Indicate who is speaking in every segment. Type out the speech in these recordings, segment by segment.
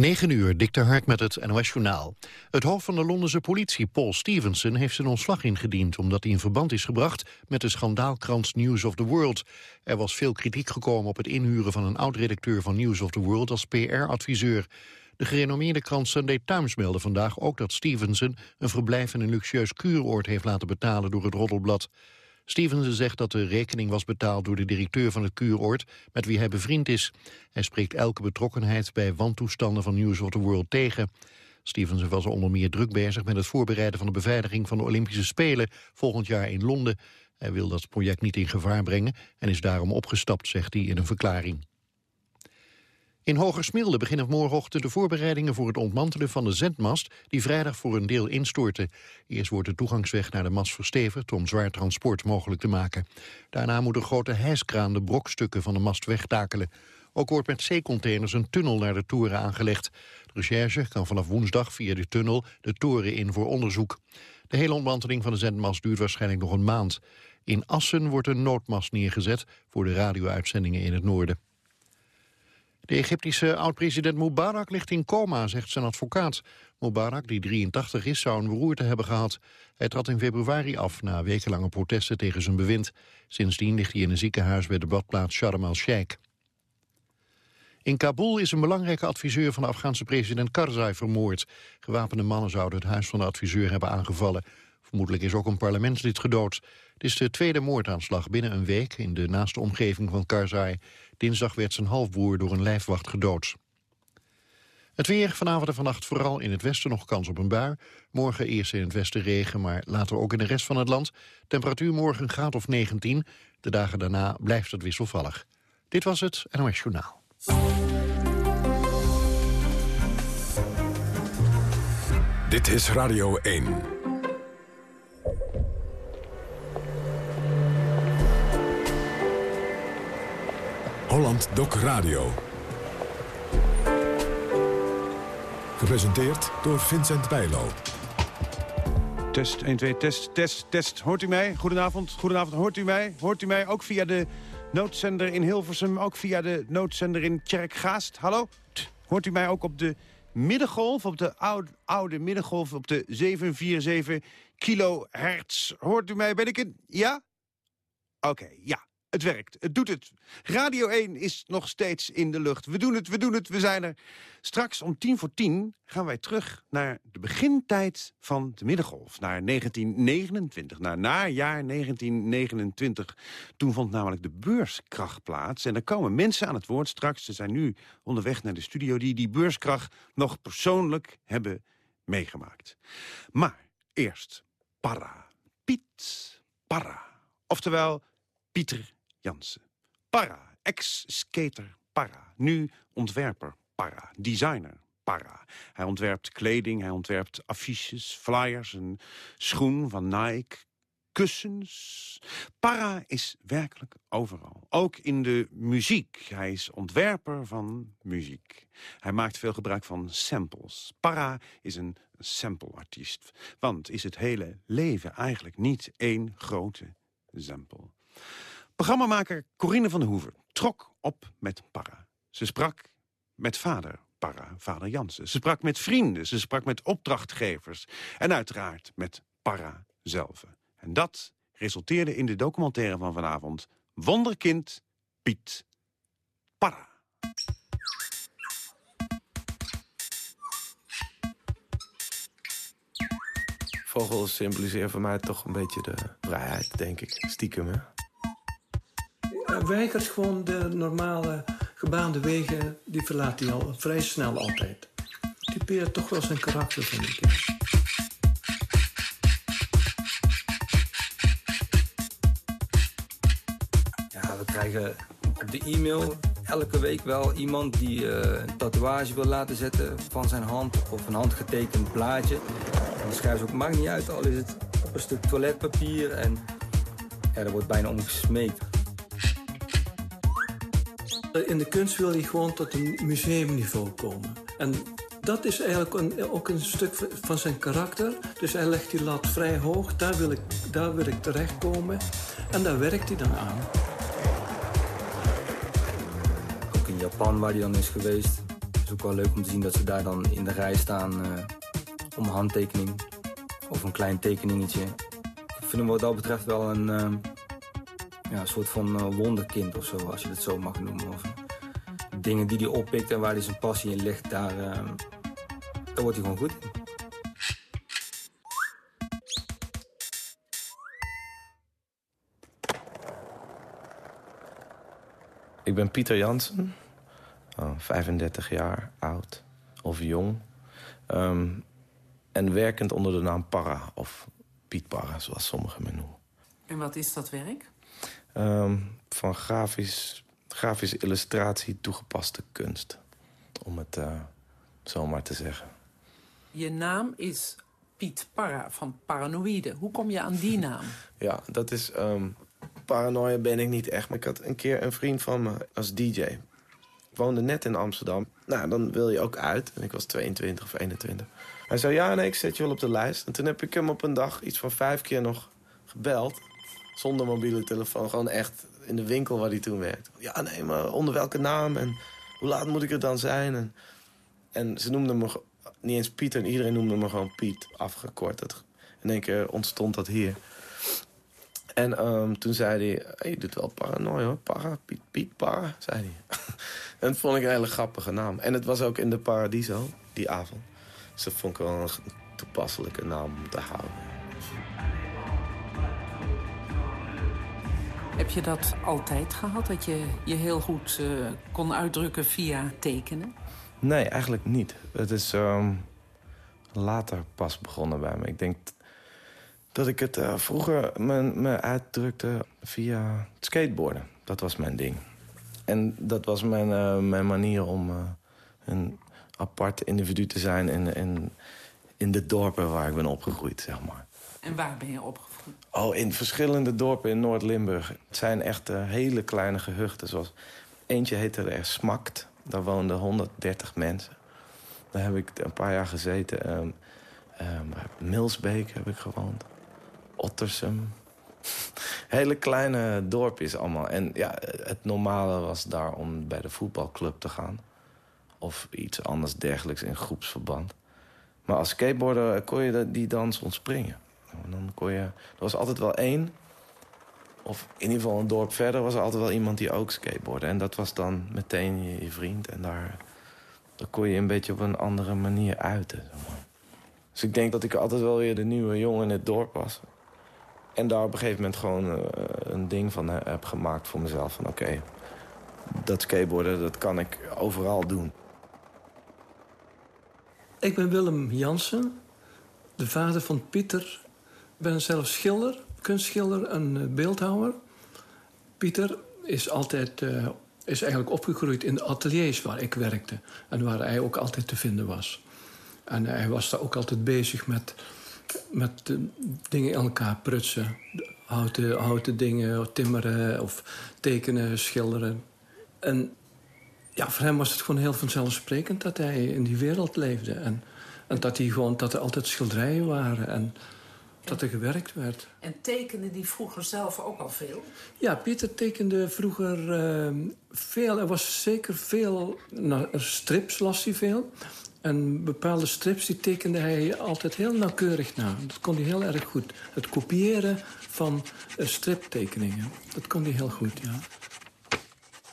Speaker 1: 9 uur, Dick Hart met het NOS-journaal. Het hoofd van de Londense politie, Paul Stevenson, heeft zijn ontslag ingediend... omdat hij in verband is gebracht met de schandaalkrant News of the World. Er was veel kritiek gekomen op het inhuren van een oud-redacteur van News of the World als PR-adviseur. De gerenommeerde krant Sunday Times meldde vandaag ook dat Stevenson... een verblijf in een luxueus kuuroord heeft laten betalen door het roddelblad. Stevenson zegt dat de rekening was betaald door de directeur van het kuuroord met wie hij bevriend is. Hij spreekt elke betrokkenheid bij wantoestanden van News of the World tegen. Stevenson was onder meer druk bezig met het voorbereiden van de beveiliging van de Olympische Spelen volgend jaar in Londen. Hij wil dat project niet in gevaar brengen en is daarom opgestapt, zegt hij in een verklaring. In Hogersmilde beginnen morgenochtend de voorbereidingen voor het ontmantelen van de zendmast die vrijdag voor een deel instortte. Eerst wordt de toegangsweg naar de mast verstevigd om zwaar transport mogelijk te maken. Daarna moet een grote hijskraan de brokstukken van de mast wegtakelen. Ook wordt met zeecontainers een tunnel naar de toren aangelegd. De recherche kan vanaf woensdag via de tunnel de toren in voor onderzoek. De hele ontmanteling van de zendmast duurt waarschijnlijk nog een maand. In Assen wordt een noodmast neergezet voor de radio-uitzendingen in het noorden. De Egyptische oud-president Mubarak ligt in coma, zegt zijn advocaat. Mubarak, die 83 is, zou een beroerte hebben gehad. Hij trad in februari af na wekenlange protesten tegen zijn bewind. Sindsdien ligt hij in een ziekenhuis bij de badplaats Sharm el-Sheikh. In Kabul is een belangrijke adviseur van de Afghaanse president Karzai vermoord. Gewapende mannen zouden het huis van de adviseur hebben aangevallen. Vermoedelijk is ook een parlementslid gedood. Het is de tweede moordaanslag binnen een week in de naaste omgeving van Karzai. Dinsdag werd zijn halfbroer door een lijfwacht gedood. Het weer vanavond en vannacht vooral in het westen nog kans op een bui. Morgen eerst in het westen regen, maar later ook in de rest van het land. Temperatuur morgen een graad of 19. De dagen daarna blijft het wisselvallig. Dit was het NOS Journaal.
Speaker 2: Dit is Radio 1. Holland Doc Radio. Gepresenteerd door Vincent Bijlo.
Speaker 3: Test, 1, 2, test, test, test. Hoort u mij? Goedenavond, goedenavond. Hoort u mij? Hoort u mij ook via de noodzender in Hilversum? Ook via de noodzender in Tjerkgaast? Hallo? Hoort u mij ook op de middengolf, op de oude, oude middengolf, op de 747 kilohertz? Hoort u mij? Ben ik een... Ja? Oké, ja. Het werkt, het doet het. Radio 1 is nog steeds in de lucht. We doen het, we doen het, we zijn er. Straks om tien voor tien gaan wij terug naar de begintijd van de middengolf. Naar 1929, naar najaar 1929. Toen vond namelijk de beurskracht plaats. En er komen mensen aan het woord straks. Ze zijn nu onderweg naar de studio die die beurskracht nog persoonlijk hebben meegemaakt. Maar eerst para. Piet para. Oftewel Pieter Jansen. Para, ex-skater para, nu ontwerper para, designer para. Hij ontwerpt kleding, hij ontwerpt affiches, flyers, een schoen van Nike, kussens. Para is werkelijk overal. Ook in de muziek. Hij is ontwerper van muziek. Hij maakt veel gebruik van samples. Para is een sampleartiest. Want is het hele leven eigenlijk niet één grote sample. Programmamaker Corine van Hoeven trok op met Parra. Ze sprak met vader Parra, vader Jansen. Ze sprak met vrienden, ze sprak met opdrachtgevers. En uiteraard met Parra zelf. En dat resulteerde in de documentaire van vanavond... Wonderkind Piet Parra.
Speaker 4: Vogels symboliseren voor mij toch een beetje de vrijheid, denk ik. Stiekem, hè?
Speaker 5: Weigert gewoon de normale gebaande wegen, die verlaat hij al vrij snel altijd. Typeert toch wel zijn karakter, vind ik.
Speaker 6: Ja, we krijgen op de e-mail elke week wel iemand die uh, een tatoeage wil laten zetten van zijn hand of een handgetekend blaadje. En dan schrijven ze ook, maakt niet uit, al is het op een stuk toiletpapier en ja, er wordt bijna om gesmeekt.
Speaker 5: In de kunst wil hij gewoon tot een museumniveau komen. En dat is eigenlijk een, ook een stuk van zijn karakter. Dus hij legt die lat vrij hoog. Daar wil ik, daar wil ik terechtkomen. En daar werkt hij dan aan.
Speaker 6: Ook in Japan, waar hij dan is geweest, is ook wel leuk om te zien dat ze daar dan in de rij staan uh, om een handtekening of een klein tekeningetje. Ik vind hem wat dat betreft wel een uh, ja, soort van uh, wonderkind of zo, als je het zo mag noemen. Of, dingen die hij oppikt en waar hij zijn passie in ligt, daar, daar wordt hij gewoon goed in.
Speaker 4: Ik ben Pieter Jansen, 35 jaar oud of jong. Um, en werkend onder de naam Para, of Piet Para, zoals sommigen me noemen.
Speaker 7: En wat is dat werk?
Speaker 4: Um, van grafisch, grafische illustratie toegepaste kunst. Om het uh, zo maar te zeggen.
Speaker 7: Je naam is Piet Para van Paranoïde. Hoe kom je aan die naam?
Speaker 4: ja, dat is... Um, paranoia ben ik niet echt. Maar ik had een keer een vriend van me als DJ. Ik woonde net in Amsterdam. Nou, dan wil je ook uit. En ik was 22 of 21. Hij zei, ja, nee, ik zet je wel op de lijst. En toen heb ik hem op een dag iets van vijf keer nog gebeld. Zonder mobiele telefoon. Gewoon echt in de winkel waar hij toen werkte. Ja, nee, maar onder welke naam? En hoe laat moet ik er dan zijn? En, en ze noemden me niet eens Pieter. En iedereen noemde me gewoon Piet, afgekort. Dat, in één keer ontstond dat hier. En um, toen zei hij, hey, je doet wel paranoia hoor. Para, Piet, Piet, Para, zei hij. en dat vond ik een hele grappige naam. En het was ook in de Paradiso, die avond. Dus dat vond ik wel een toepasselijke naam om te houden.
Speaker 7: Heb je dat altijd gehad? Dat je je heel goed uh, kon uitdrukken via tekenen?
Speaker 4: Nee, eigenlijk niet. Het is um, later pas begonnen bij me. Ik denk dat ik het uh, vroeger me, uitdrukte via skateboarden. Dat was mijn ding. En dat was mijn, uh, mijn manier om een apart individu te zijn... In, in, in de dorpen waar ik ben opgegroeid, zeg maar.
Speaker 7: En waar ben je opgegroeid?
Speaker 4: Oh, in verschillende dorpen in Noord-Limburg. Het zijn echt hele kleine gehuchten. Zoals, eentje heette er Smakt. Daar woonden 130 mensen. Daar heb ik een paar jaar gezeten. Um, um, Milsbeek heb ik gewoond. Ottersum. Hele kleine dorpjes allemaal. En ja, het normale was daar om bij de voetbalclub te gaan. Of iets anders dergelijks in groepsverband. Maar als skateboarder kon je die dans ontspringen. Dan kon je, er was altijd wel één. Of in ieder geval een dorp verder was er altijd wel iemand die ook skateboardde. En dat was dan meteen je, vriend. En daar, daar kon je een beetje op een andere manier uiten. Maar. Dus ik denk dat ik altijd wel weer de nieuwe jongen in het dorp was. En daar op een gegeven moment gewoon uh, een ding van heb gemaakt voor mezelf. Van oké, dat skateboarden, dat kan ik overal doen.
Speaker 5: Ik ben Willem Jansen, de vader van Pieter. Ben zelf schilder, kunstschilder en beeldhouwer. Pieter is altijd... Uh, is eigenlijk opgegroeid in de ateliers waar ik werkte. En waar hij ook altijd te vinden was. En hij was daar ook altijd bezig met met dingen in elkaar prutsen. Houten, houten dingen, timmeren of tekenen, schilderen. En ja, voor hem was het gewoon heel vanzelfsprekend dat hij in die wereld leefde. En, en dat, hij gewoon, dat er altijd schilderijen waren en dat er gewerkt werd.
Speaker 7: En tekende die vroeger zelf ook al veel?
Speaker 5: Ja, Pieter tekende vroeger uh, veel. Er was zeker veel... Nou, strips las hij veel. En bepaalde strips die tekende hij altijd heel nauwkeurig na. Dat kon hij heel erg goed. Het kopiëren van uh, striptekeningen, dat kon hij heel goed, ja.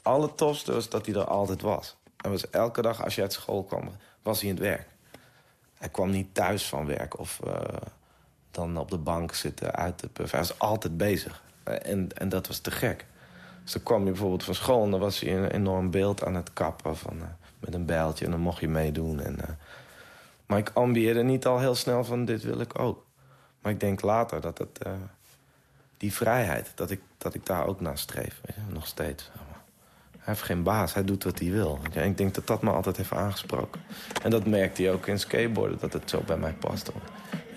Speaker 4: Alle tofste was dat hij er altijd was. Hij was elke dag als je uit school kwam, was hij in het werk. Hij kwam niet thuis van werk of uh, dan op de bank zitten uit te puffen. Hij was altijd bezig. En, en dat was te gek. Dus dan kwam je bijvoorbeeld van school en dan was hij een enorm beeld aan het kappen van... Uh, met een bijltje en dan mocht je meedoen. En, uh, maar ik ambieerde niet al heel snel van dit wil ik ook. Maar ik denk later dat het, uh, die vrijheid, dat ik, dat ik daar ook naar streef. Weet je, nog steeds. Hij heeft geen baas, hij doet wat hij wil. Ik denk dat dat me altijd heeft aangesproken. En dat merkte hij ook in skateboarden, dat het zo bij mij past.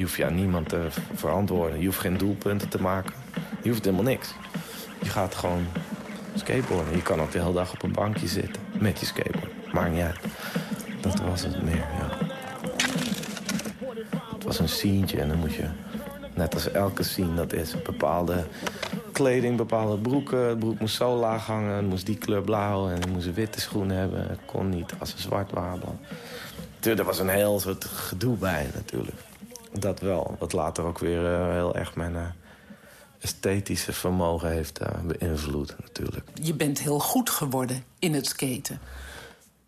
Speaker 4: Je hoeft je aan niemand te verantwoorden. Je hoeft geen doelpunten te maken. Je hoeft helemaal niks. Je gaat gewoon skateboarden. Je kan ook de hele dag op een bankje zitten met je skateboard. Maakt niet uit. Dat was het meer, ja. Het was een sceentje en dan moet je, net als elke scene dat is, bepaalde kleding, bepaalde broeken. Het broek moest zo laag hangen, moest die kleur blauw... en ik moest witte schoenen hebben. Kon niet als ze zwart waren er was een heel soort gedoe bij natuurlijk. Dat wel, wat later ook weer uh, heel erg mijn uh, esthetische vermogen heeft uh, beïnvloed natuurlijk.
Speaker 7: Je bent heel goed geworden in het skaten.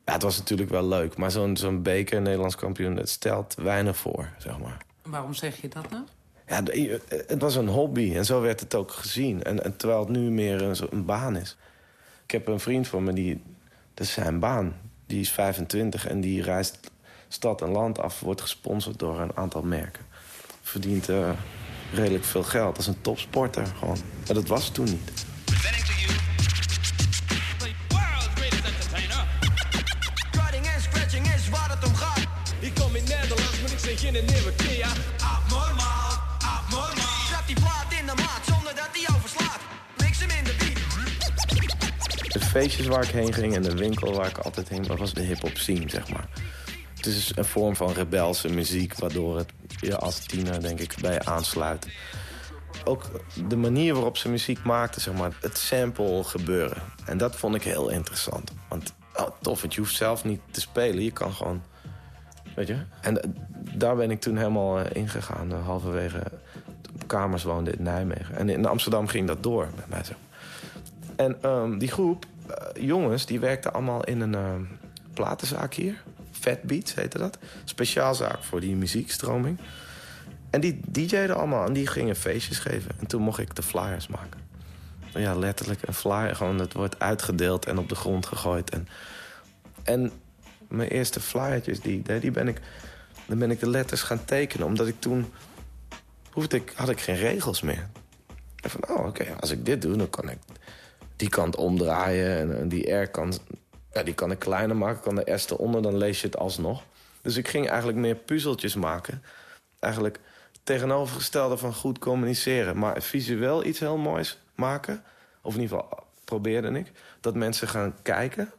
Speaker 4: Ja, het was natuurlijk wel leuk, maar zo'n zo'n beker, Nederlands kampioen... het stelt weinig voor, zeg maar.
Speaker 7: Waarom zeg je dat nou?
Speaker 4: Ja, het was een hobby en zo werd het ook gezien. En, en terwijl het nu meer een, een, baan is. Ik heb een vriend van me, die, dat is zijn baan. Die is 25 en die reist stad en land af. Wordt gesponsord door een aantal merken. Verdient uh, redelijk veel geld. Dat is een topsporter gewoon. Maar dat was toen niet. In nieuwe Kia. Abnormaal, abnormaal. Die plaat in de maat zonder dat die overslaat. Bliksem in de beat. De feestjes waar ik heen ging en de winkel waar ik altijd heen was, was de hip-hop scene, zeg maar. Het is een vorm van rebelse muziek, waardoor het je als tiener, denk ik, bij aansluit. Ook de manier waarop ze muziek maakten, zeg maar, het sample gebeuren. En dat vond ik heel interessant. Want oh, tof, je hoeft zelf niet te spelen, je kan gewoon Weet je? En eh, daar ben ik toen helemaal uh, ingegaan, uh, halverwege kamers woonde in Nijmegen. En in Amsterdam ging dat door met mij zo. En um, die groep jongens, die werkten allemaal in een platenzaak hier. Fat Beats heette dat. Speciaalzaak voor die muziekstroming. En die DJ'den allemaal en die gingen feestjes geven. En toen mocht ik de flyers maken. Ja, letterlijk een flyer. Gewoon, het wordt uitgedeeld en op de grond gegooid. En, en mijn eerste flyertjes die die ben ik, dan ben ik de letters gaan tekenen. Omdat ik toen hoefde ik, had ik geen regels meer. En van, oh, oké, als ik dit doe, dan kan ik die kant omdraaien. En, die R kan, ja, die kan ik kleiner maken, kan de S eronder, dan lees je het alsnog. Dus ik ging eigenlijk meer puzzeltjes maken. Eigenlijk tegenovergestelde van goed communiceren. Maar visueel iets heel moois maken. Of in ieder geval probeerde ik. Dat mensen gaan kijken,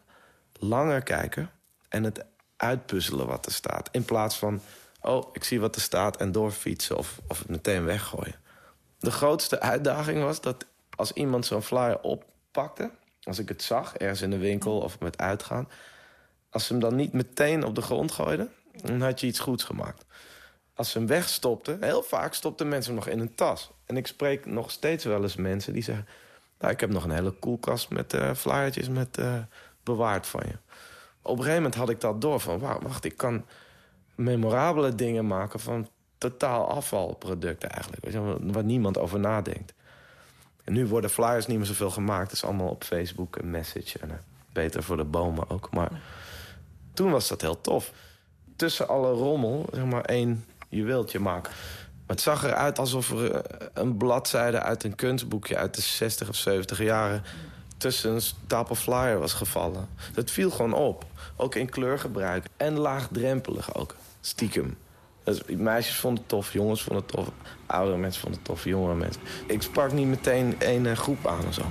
Speaker 4: langer kijken en het uitpuzzelen wat er staat. In plaats van, oh, ik zie wat er staat en doorfietsen of, of het meteen weggooien. De grootste uitdaging was dat als iemand zo'n flyer oppakte... als ik het zag, ergens in de winkel of met uitgaan... als ze hem dan niet meteen op de grond gooiden, dan had je iets goeds gemaakt. Als ze hem wegstopten, heel vaak stopten mensen hem nog in een tas. En ik spreek nog steeds wel eens mensen die zeggen... Nou, ik heb nog een hele koelkast met uh, flyertjes met uh, bewaard van je op een gegeven moment had ik dat door van... wacht, ik kan memorabele dingen maken van totaal afvalproducten eigenlijk. Waar niemand over nadenkt. En nu worden flyers niet meer zoveel gemaakt. Het is allemaal op Facebook een message. En uh, beter voor de bomen ook. Maar toen was dat heel tof. Tussen alle rommel, zeg maar, één juweeltje maken. het zag eruit alsof er eh, een bladzijde uit een kunstboekje... uit de 60 of 70 jaren tussen een stapel flyer was gevallen. Dat viel gewoon op. Ook in kleurgebruik. En laagdrempelig ook. Stiekem. Meisjes vonden het tof, jongens vonden het tof. Oudere mensen vonden het tof, jongere mensen. Ik sprak niet meteen één eh, groep aan of zo.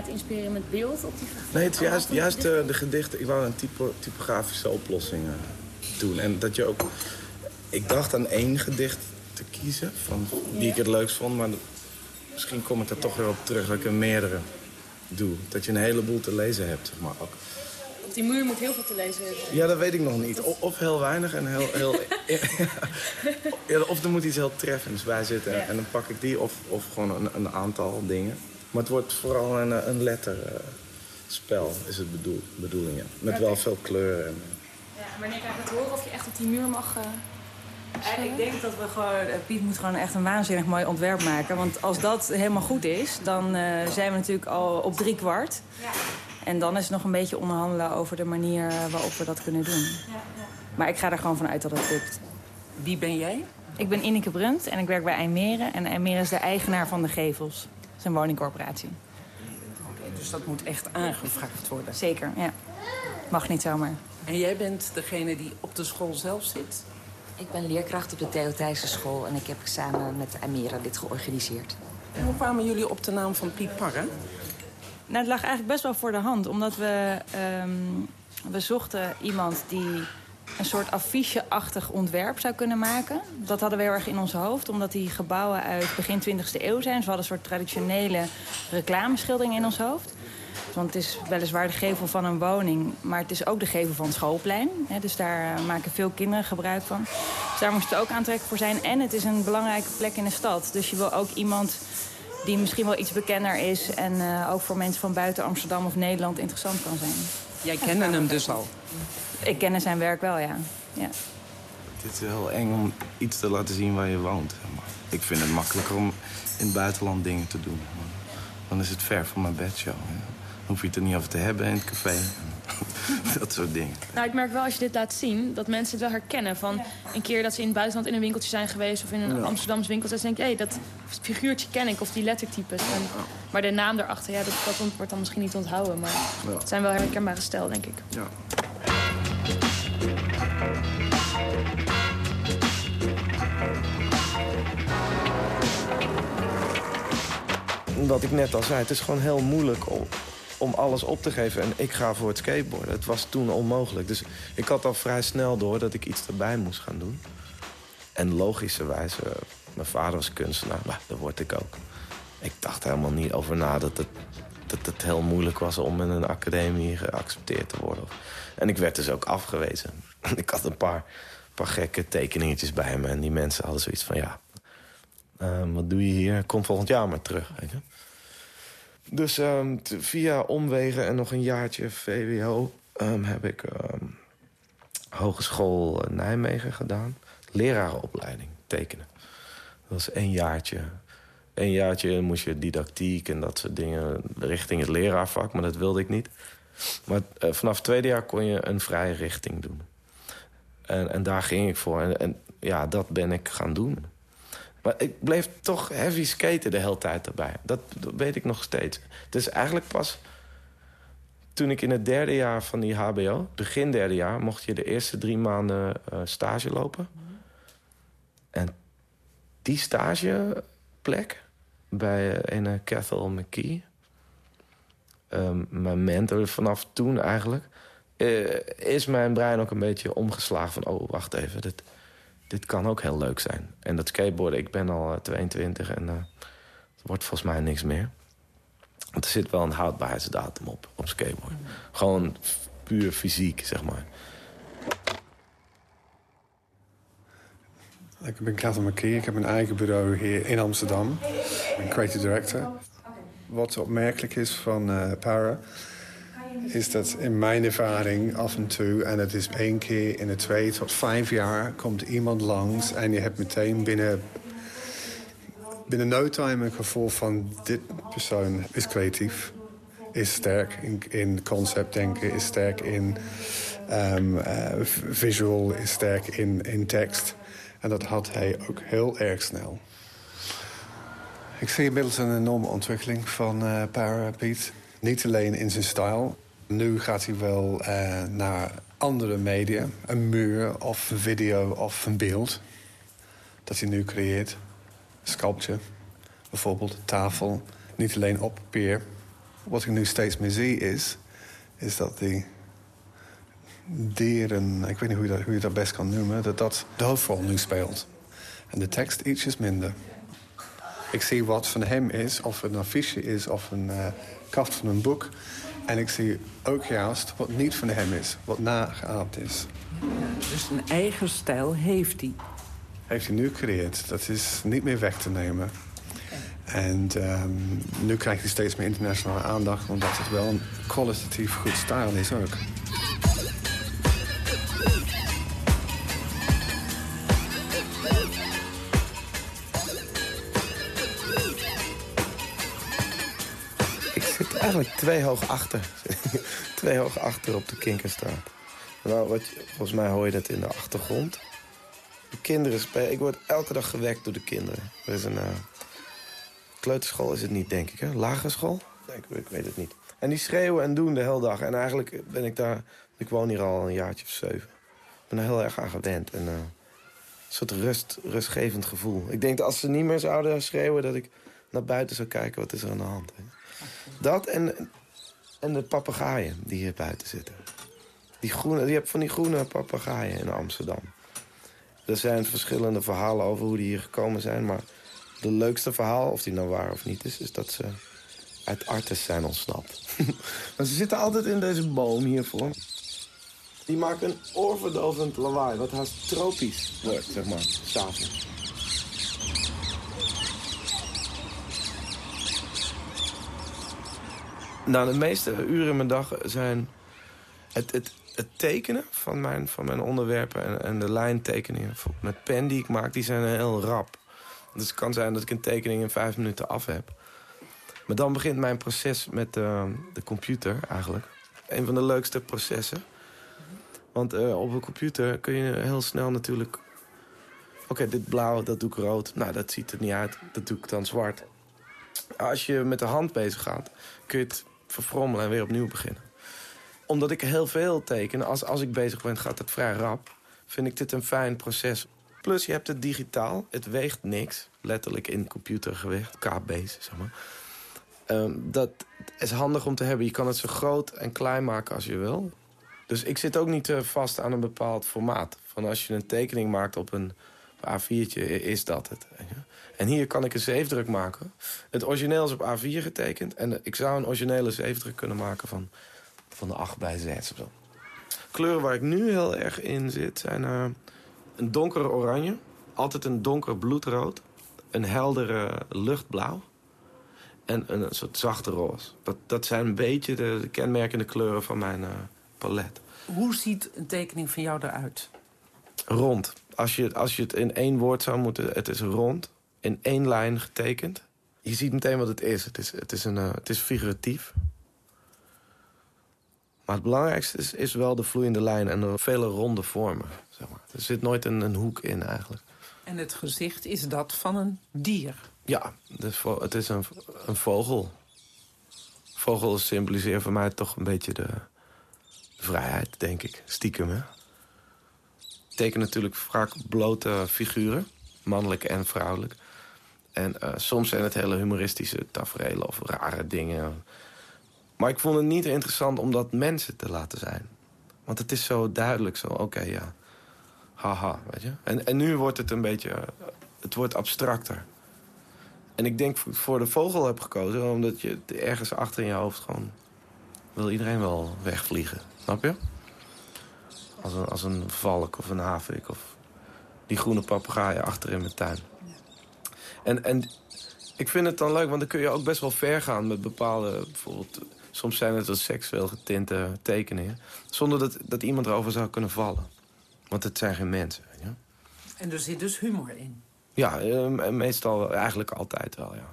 Speaker 8: Laten inspireren met beeld op die
Speaker 4: Nee, het is juist, juist de, eh, de gedichten. Ik wou een typo, typografische oplossing uh, doen. En dat je ook... Ik dacht aan één gedicht te kiezen, van, die ik het leukst vond. Maar misschien kom ik er toch weer op terug dat ik er meerdere doe. Dat je een heleboel te lezen hebt, zeg maar. Ook.
Speaker 8: Op die muur moet heel veel te lezen hebben.
Speaker 4: Ja, dat weet ik nog niet. Of, heel weinig en heel... heel ja, of er moet iets heel treffends bij zitten. En dan pak ik die of, of gewoon een, een aantal dingen. Maar het wordt vooral een, een letterspel, is het bedoel, bedoeling. Ja. Met wel veel kleuren. En,
Speaker 8: ja, wanneer krijg je het horen of je echt op die muur mag... Uh...
Speaker 9: Ik denk dat we gewoon... Eh, Piet moet gewoon echt een waanzinnig mooi ontwerp maken. Want als dat helemaal goed is, dan uh, zijn we natuurlijk al op drie kwart. Ja. En dan is het nog een beetje onderhandelen over de manier waarop we dat kunnen doen. Ja, ja. Maar ik ga er gewoon vanuit dat het lukt.
Speaker 7: Wie ben jij?
Speaker 9: Ik ben Ineke Brunt en ik werk bij IJmeren. En IJmeren is de eigenaar van de Gevels. Een woningcorporatie.
Speaker 7: Oké, dus dat moet echt aangevraagd worden.
Speaker 9: Zeker, ja. Mag niet zomaar.
Speaker 7: En jij bent degene die op de school zelf zit?
Speaker 10: Ik ben leerkracht op de Theo Thijssen school en ik heb samen met Amira dit georganiseerd.
Speaker 7: En hoe kwamen jullie op de naam van Piet Parra?
Speaker 9: Nou, het lag eigenlijk best wel voor de hand, omdat we, ehm, we zochten iemand die een soort affiche-achtig ontwerp zou kunnen maken. Dat hadden we heel erg in ons hoofd, omdat die gebouwen uit begin 20e eeuw zijn. Dus we hadden een soort traditionele reclameschildering in ons hoofd. Want het is weliswaar de gevel van een woning, maar het is ook de gevel van het schoolplein. Dus daar uh, maken veel kinderen gebruik van. Dus daar moest het ook aantrekkelijk voor zijn. En het is een belangrijke plek in de stad. Dus je wil ook iemand die misschien wel iets bekender is... en uh, ook voor mensen van buiten Amsterdam of Nederland interessant kan zijn.
Speaker 7: Jij kende hem dus al?
Speaker 9: Ik ken zijn werk wel, ja. ja.
Speaker 4: Het is heel eng om iets te laten zien waar je woont. Ik vind het makkelijker om in het buitenland dingen te doen. Dan is het ver van mijn bedshow. Dan hoef je het er niet over te hebben in het café. dat soort dingen.
Speaker 8: Nou, ik merk wel als je dit laat zien, dat mensen het wel herkennen. Van een keer dat ze in het buitenland in een winkeltje zijn geweest... of in een ja. Amsterdams winkeltje, dan denk ik... hé, hey, dat figuurtje ken ik, of die lettertypes. En, maar de naam daarachter, ja, dat, dat wordt dan misschien niet onthouden. Maar ja. het zijn wel herkenbare stijl, denk ik.
Speaker 4: Ja. Wat ik net al zei, het is gewoon heel moeilijk om, om alles op te geven. En ik ga voor het skateboarden. Het was toen onmogelijk. Dus ik had al vrij snel door dat ik iets erbij moest gaan doen. En logischerwijs, mijn vader was kunstenaar, dat word ik ook. Ik dacht helemaal niet over na dat het, dat het heel moeilijk was om in een academie geaccepteerd te worden. En ik werd dus ook afgewezen. ik had een paar, paar gekke tekeningetjes bij me. En die mensen hadden zoiets van, ja, uh, wat doe je hier? Kom volgend jaar maar terug, weet je. Dus um, via omwegen en nog een jaartje VWO um, heb ik Hogeschool Nijmegen gedaan. Lerarenopleiding, tekenen. Dat was één jaartje. Eén jaartje moest je didactiek en dat soort dingen richting het leraarvak, maar dat wilde ik niet. Maar uh, vanaf het tweede jaar kon je een vrije richting doen. En, en daar ging ik voor. En, en ja, dat ben ik gaan doen. Maar ik bleef toch heavy skaten de hele tijd erbij. Dat, weet ik nog steeds. Dus eigenlijk pas toen ik in het derde jaar van die hbo... begin derde jaar, mocht je de eerste drie maanden uh, stage lopen. En die stageplek bij een Cathal McKee... Um, mijn mentor vanaf toen eigenlijk... Uh, is mijn brein ook een beetje omgeslagen van... oh, wacht even, dit, dit kan ook heel leuk zijn. En dat skateboarden, ik ben al uh, 22 en uh, het wordt volgens mij niks meer. Want er zit wel een houdbaarheidsdatum op, op skateboard. Gewoon puur fysiek, zeg maar.
Speaker 11: Ik ben Kathleen McKee. Ik heb een eigen bureau hier in Amsterdam. Ik ben creative director. Wat opmerkelijk is van uh, Para is dat in mijn ervaring af en toe... en het is één keer in de twee tot vijf jaar... komt iemand langs en je hebt meteen binnen, binnen no time... een gevoel van dit persoon is creatief. Is sterk in, in conceptdenken, is sterk in um, visual... is sterk in, in tekst. En dat had hij ook heel erg snel. Ik zie inmiddels een enorme ontwikkeling van uh, Para Piet. Niet alleen in zijn stijl. Nu gaat hij wel uh, naar andere media. Een muur of een video of een beeld. Dat hij nu creëert. Sculpture, bijvoorbeeld, tafel. Niet alleen op papier. Wat ik nu steeds meer zie is... is dat die dieren... ik weet niet hoe je dat, hoe je best kan noemen... dat dat de hoofdrol nu speelt. En de tekst ietsjes minder. Ik zie wat van hem is, of een affiche is... of een uh, kaft van een boek... En ik zie ook juist wat niet van hem is, wat nageaapt is.
Speaker 7: Ja, dus een eigen stijl heeft hij.
Speaker 11: Heeft hij nu gecreëerd. Dat is niet meer weg te nemen. En um, nu krijgt hij steeds meer internationale aandacht... omdat het wel een kwalitatief goed stijl is ook.
Speaker 4: Eigenlijk twee hoog achter. twee hoog achter op de Kinkerstraat. Nou, wat, volgens mij hoor je dat in de achtergrond. De kinderen. Ik word elke dag gewekt door de kinderen. Er is een uh, kleuterschool is het niet, denk ik. Hè? Lagere school? Ik, ik, weet het niet. En die schreeuwen en doen de hele dag. En eigenlijk ben ik daar... Ik woon hier al een jaartje of zeven. Ik ben er heel erg aan gewend. En, uh, een soort rust, rustgevend gevoel. Ik denk dat als ze niet meer zouden schreeuwen... dat ik naar buiten zou kijken, wat is er aan de hand. Hè? Dat en, en de papegaaien die hier buiten zitten. Die groene, je hebt van die groene papegaaien in Amsterdam. Er zijn verschillende verhalen over hoe die hier gekomen zijn. Maar de leukste verhaal, of die nou waar of niet is... is dat ze uit Artes zijn ontsnapt. maar ze zitten altijd in deze boom hiervoor. Die maken een oorverdovend lawaai, wat haast tropisch wordt, zeg maar, s'avonds. Nou, de meeste uren in mijn dag zijn het, het, het tekenen van mijn, van mijn onderwerpen... En, de lijntekeningen met pen die ik maak, die zijn heel rap. Dus het kan zijn dat ik een tekening in vijf minuten af heb. Maar dan begint mijn proces met uh, de computer eigenlijk. Een van de leukste processen. Want uh, op een computer kun je heel snel natuurlijk... Oké, dit blauw, dat doe ik rood. Nou, dat ziet er niet uit. Dat doe ik dan zwart. Als je met de hand bezig gaat, kun je het verfrommelen en weer opnieuw beginnen. Omdat ik heel veel teken, als, als ik bezig ben, gaat het vrij rap. Vind ik dit een fijn proces. Plus, je hebt het digitaal. Het weegt niks. Letterlijk in computergewicht. KB's, zeg maar. Um, dat is handig om te hebben. Je kan het zo groot en klein maken als je wil. Dus ik zit ook niet uh, vast aan een bepaald formaat. Van als je een tekening maakt op een A4'tje, is dat het. En hier kan ik een zeefdruk maken. Het origineel is op A4 getekend. En ik zou een originele zeefdruk kunnen maken van, van de 8 bij 6 of zo. Kleuren waar ik nu heel erg in zit zijn uh, een donkere oranje. Altijd een donker bloedrood. Een heldere luchtblauw. En een, een soort zachte roze. Dat, dat zijn een beetje de, de kenmerkende kleuren van mijn uh, palet.
Speaker 7: Hoe ziet een tekening van jou eruit?
Speaker 4: Rond. Als je, als je het in één woord zou moeten... Het is rond in één lijn getekend. Je ziet meteen wat het is. Het is, het is, een, uh, het is figuratief. Maar het belangrijkste is, is wel de vloeiende lijn en de vele ronde vormen. Zeg maar. Er zit nooit een, een hoek in eigenlijk.
Speaker 7: En het gezicht is dat van een dier?
Speaker 4: Ja, dus het is een, een vogel. Vogel symboliseert voor mij toch een beetje de, de vrijheid, denk ik. Stiekem, hè? Ik teken natuurlijk vaak blote figuren mannelijk en vrouwelijk. En uh, soms zijn het hele humoristische tafereelen of rare dingen. Maar ik vond het niet interessant om dat mensen te laten zijn. Want het is zo duidelijk zo, oké, ja. Haha, weet je. En, en nu wordt het een beetje... Het wordt abstracter. En ik denk voor de vogel heb gekozen... omdat je ergens achter in je hoofd gewoon... wil iedereen wel wegvliegen. Snap je? Als een, als een valk of een havik of die groene papegaaien achter in mijn tuin. En, en ik vind het dan leuk, want dan kun je ook best wel ver gaan met bepaalde... bijvoorbeeld, soms zijn het wel seksueel getinte tekeningen... zonder dat, dat iemand erover zou kunnen vallen. Want het zijn geen mensen. Ja?
Speaker 7: En er zit dus humor in?
Speaker 4: Ja, uh, meestal eigenlijk altijd wel, ja.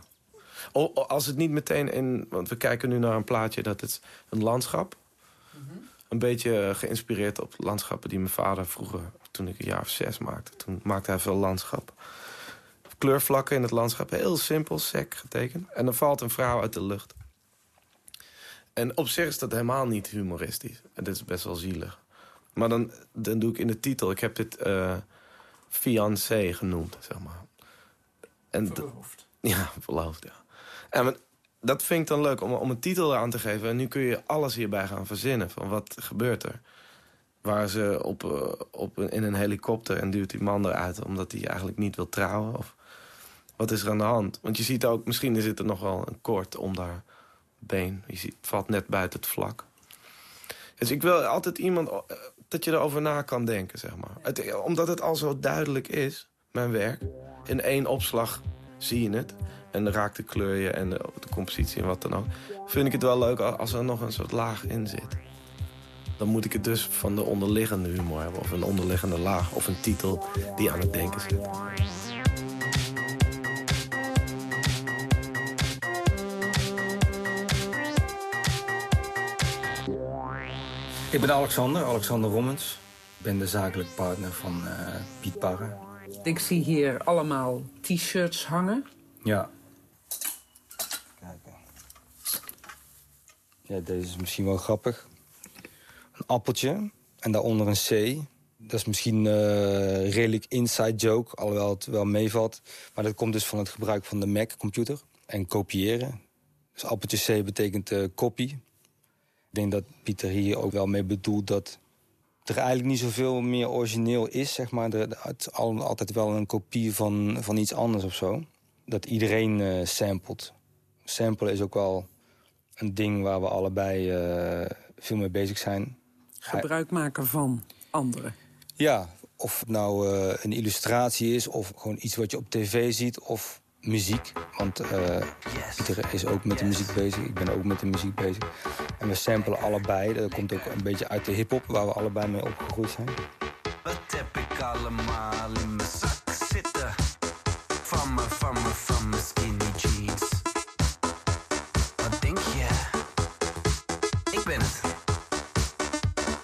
Speaker 4: Als het niet meteen in... Want we kijken nu naar een plaatje dat het een landschap... Mm Een beetje geïnspireerd op landschappen die mijn vader vroeger toen ik een jaar of zes maakte. Toen maakte hij veel landschap. Kleurvlakken in het landschap, heel simpel, sec getekend. En dan valt een vrouw uit de lucht. En op zich is dat helemaal niet humoristisch. En dit is best wel zielig. Maar dan, dan doe ik in de titel... Ik heb dit uh, fiancé genoemd, zeg maar.
Speaker 7: En verloofd.
Speaker 4: Ja, verloofd, ja. En dat vind ik dan leuk om, om een titel aan te geven. En nu kun je alles hierbij gaan verzinnen. Van wat gebeurt er? Waar ze op, uh, op, in een helikopter en duwt die man eruit... omdat hij eigenlijk niet wil trouwen. Of wat is er aan de hand? Want je ziet ook, misschien is het er nog wel een koord om. Je ziet, het valt net buiten het vlak. Dus ik wil altijd iemand uh, dat je erover na kan denken, zeg maar. Het, omdat het al zo duidelijk is, mijn werk. In één opslag zie je het. En raakt de kleur je en de, de compositie en wat dan ook. Vind ik het wel leuk als er nog een soort laag in zit dan moet ik het dus van de onderliggende humor hebben. Of een onderliggende laag. Of een titel die aan het denken zit.
Speaker 6: Ik ben Alexander, Alexander Rommens. Ik ben de zakelijk partner van uh, Piet Parra.
Speaker 7: Ik zie hier allemaal t-shirts hangen.
Speaker 6: Ja. Ja, deze is misschien wel grappig. Een appeltje en daaronder een C. Dat is misschien eh redelijk inside joke, alhoewel het wel meevalt. Maar dat komt dus van het gebruik van de Mac-computer en kopiëren. Dus appeltje C betekent eh copy. Ik denk dat Pieter hier ook wel mee bedoelt dat er eigenlijk niet zoveel meer origineel is. Zeg maar. De- het is al- altijd wel een kopie van, van iets anders of zo. Dat iedereen eh samplet. Samplen is ook wel een ding waar we allebei eh, veel mee bezig zijn.
Speaker 7: Gebruik maken van anderen.
Speaker 6: Ja, of het nou eh, een illustratie is of gewoon iets wat je op tv ziet of muziek. Want eh Pieter is ook met de muziek bezig, ik ben ook met de muziek bezig. En we samplen allebei, dat komt ook een beetje uit de hip-hop waar we allebei mee opgegroeid zijn.
Speaker 12: Wat heb ik allemaal in mijn zak zitten? Van me, van me, van me skinny jeans. Wat denk je? Ik ben het.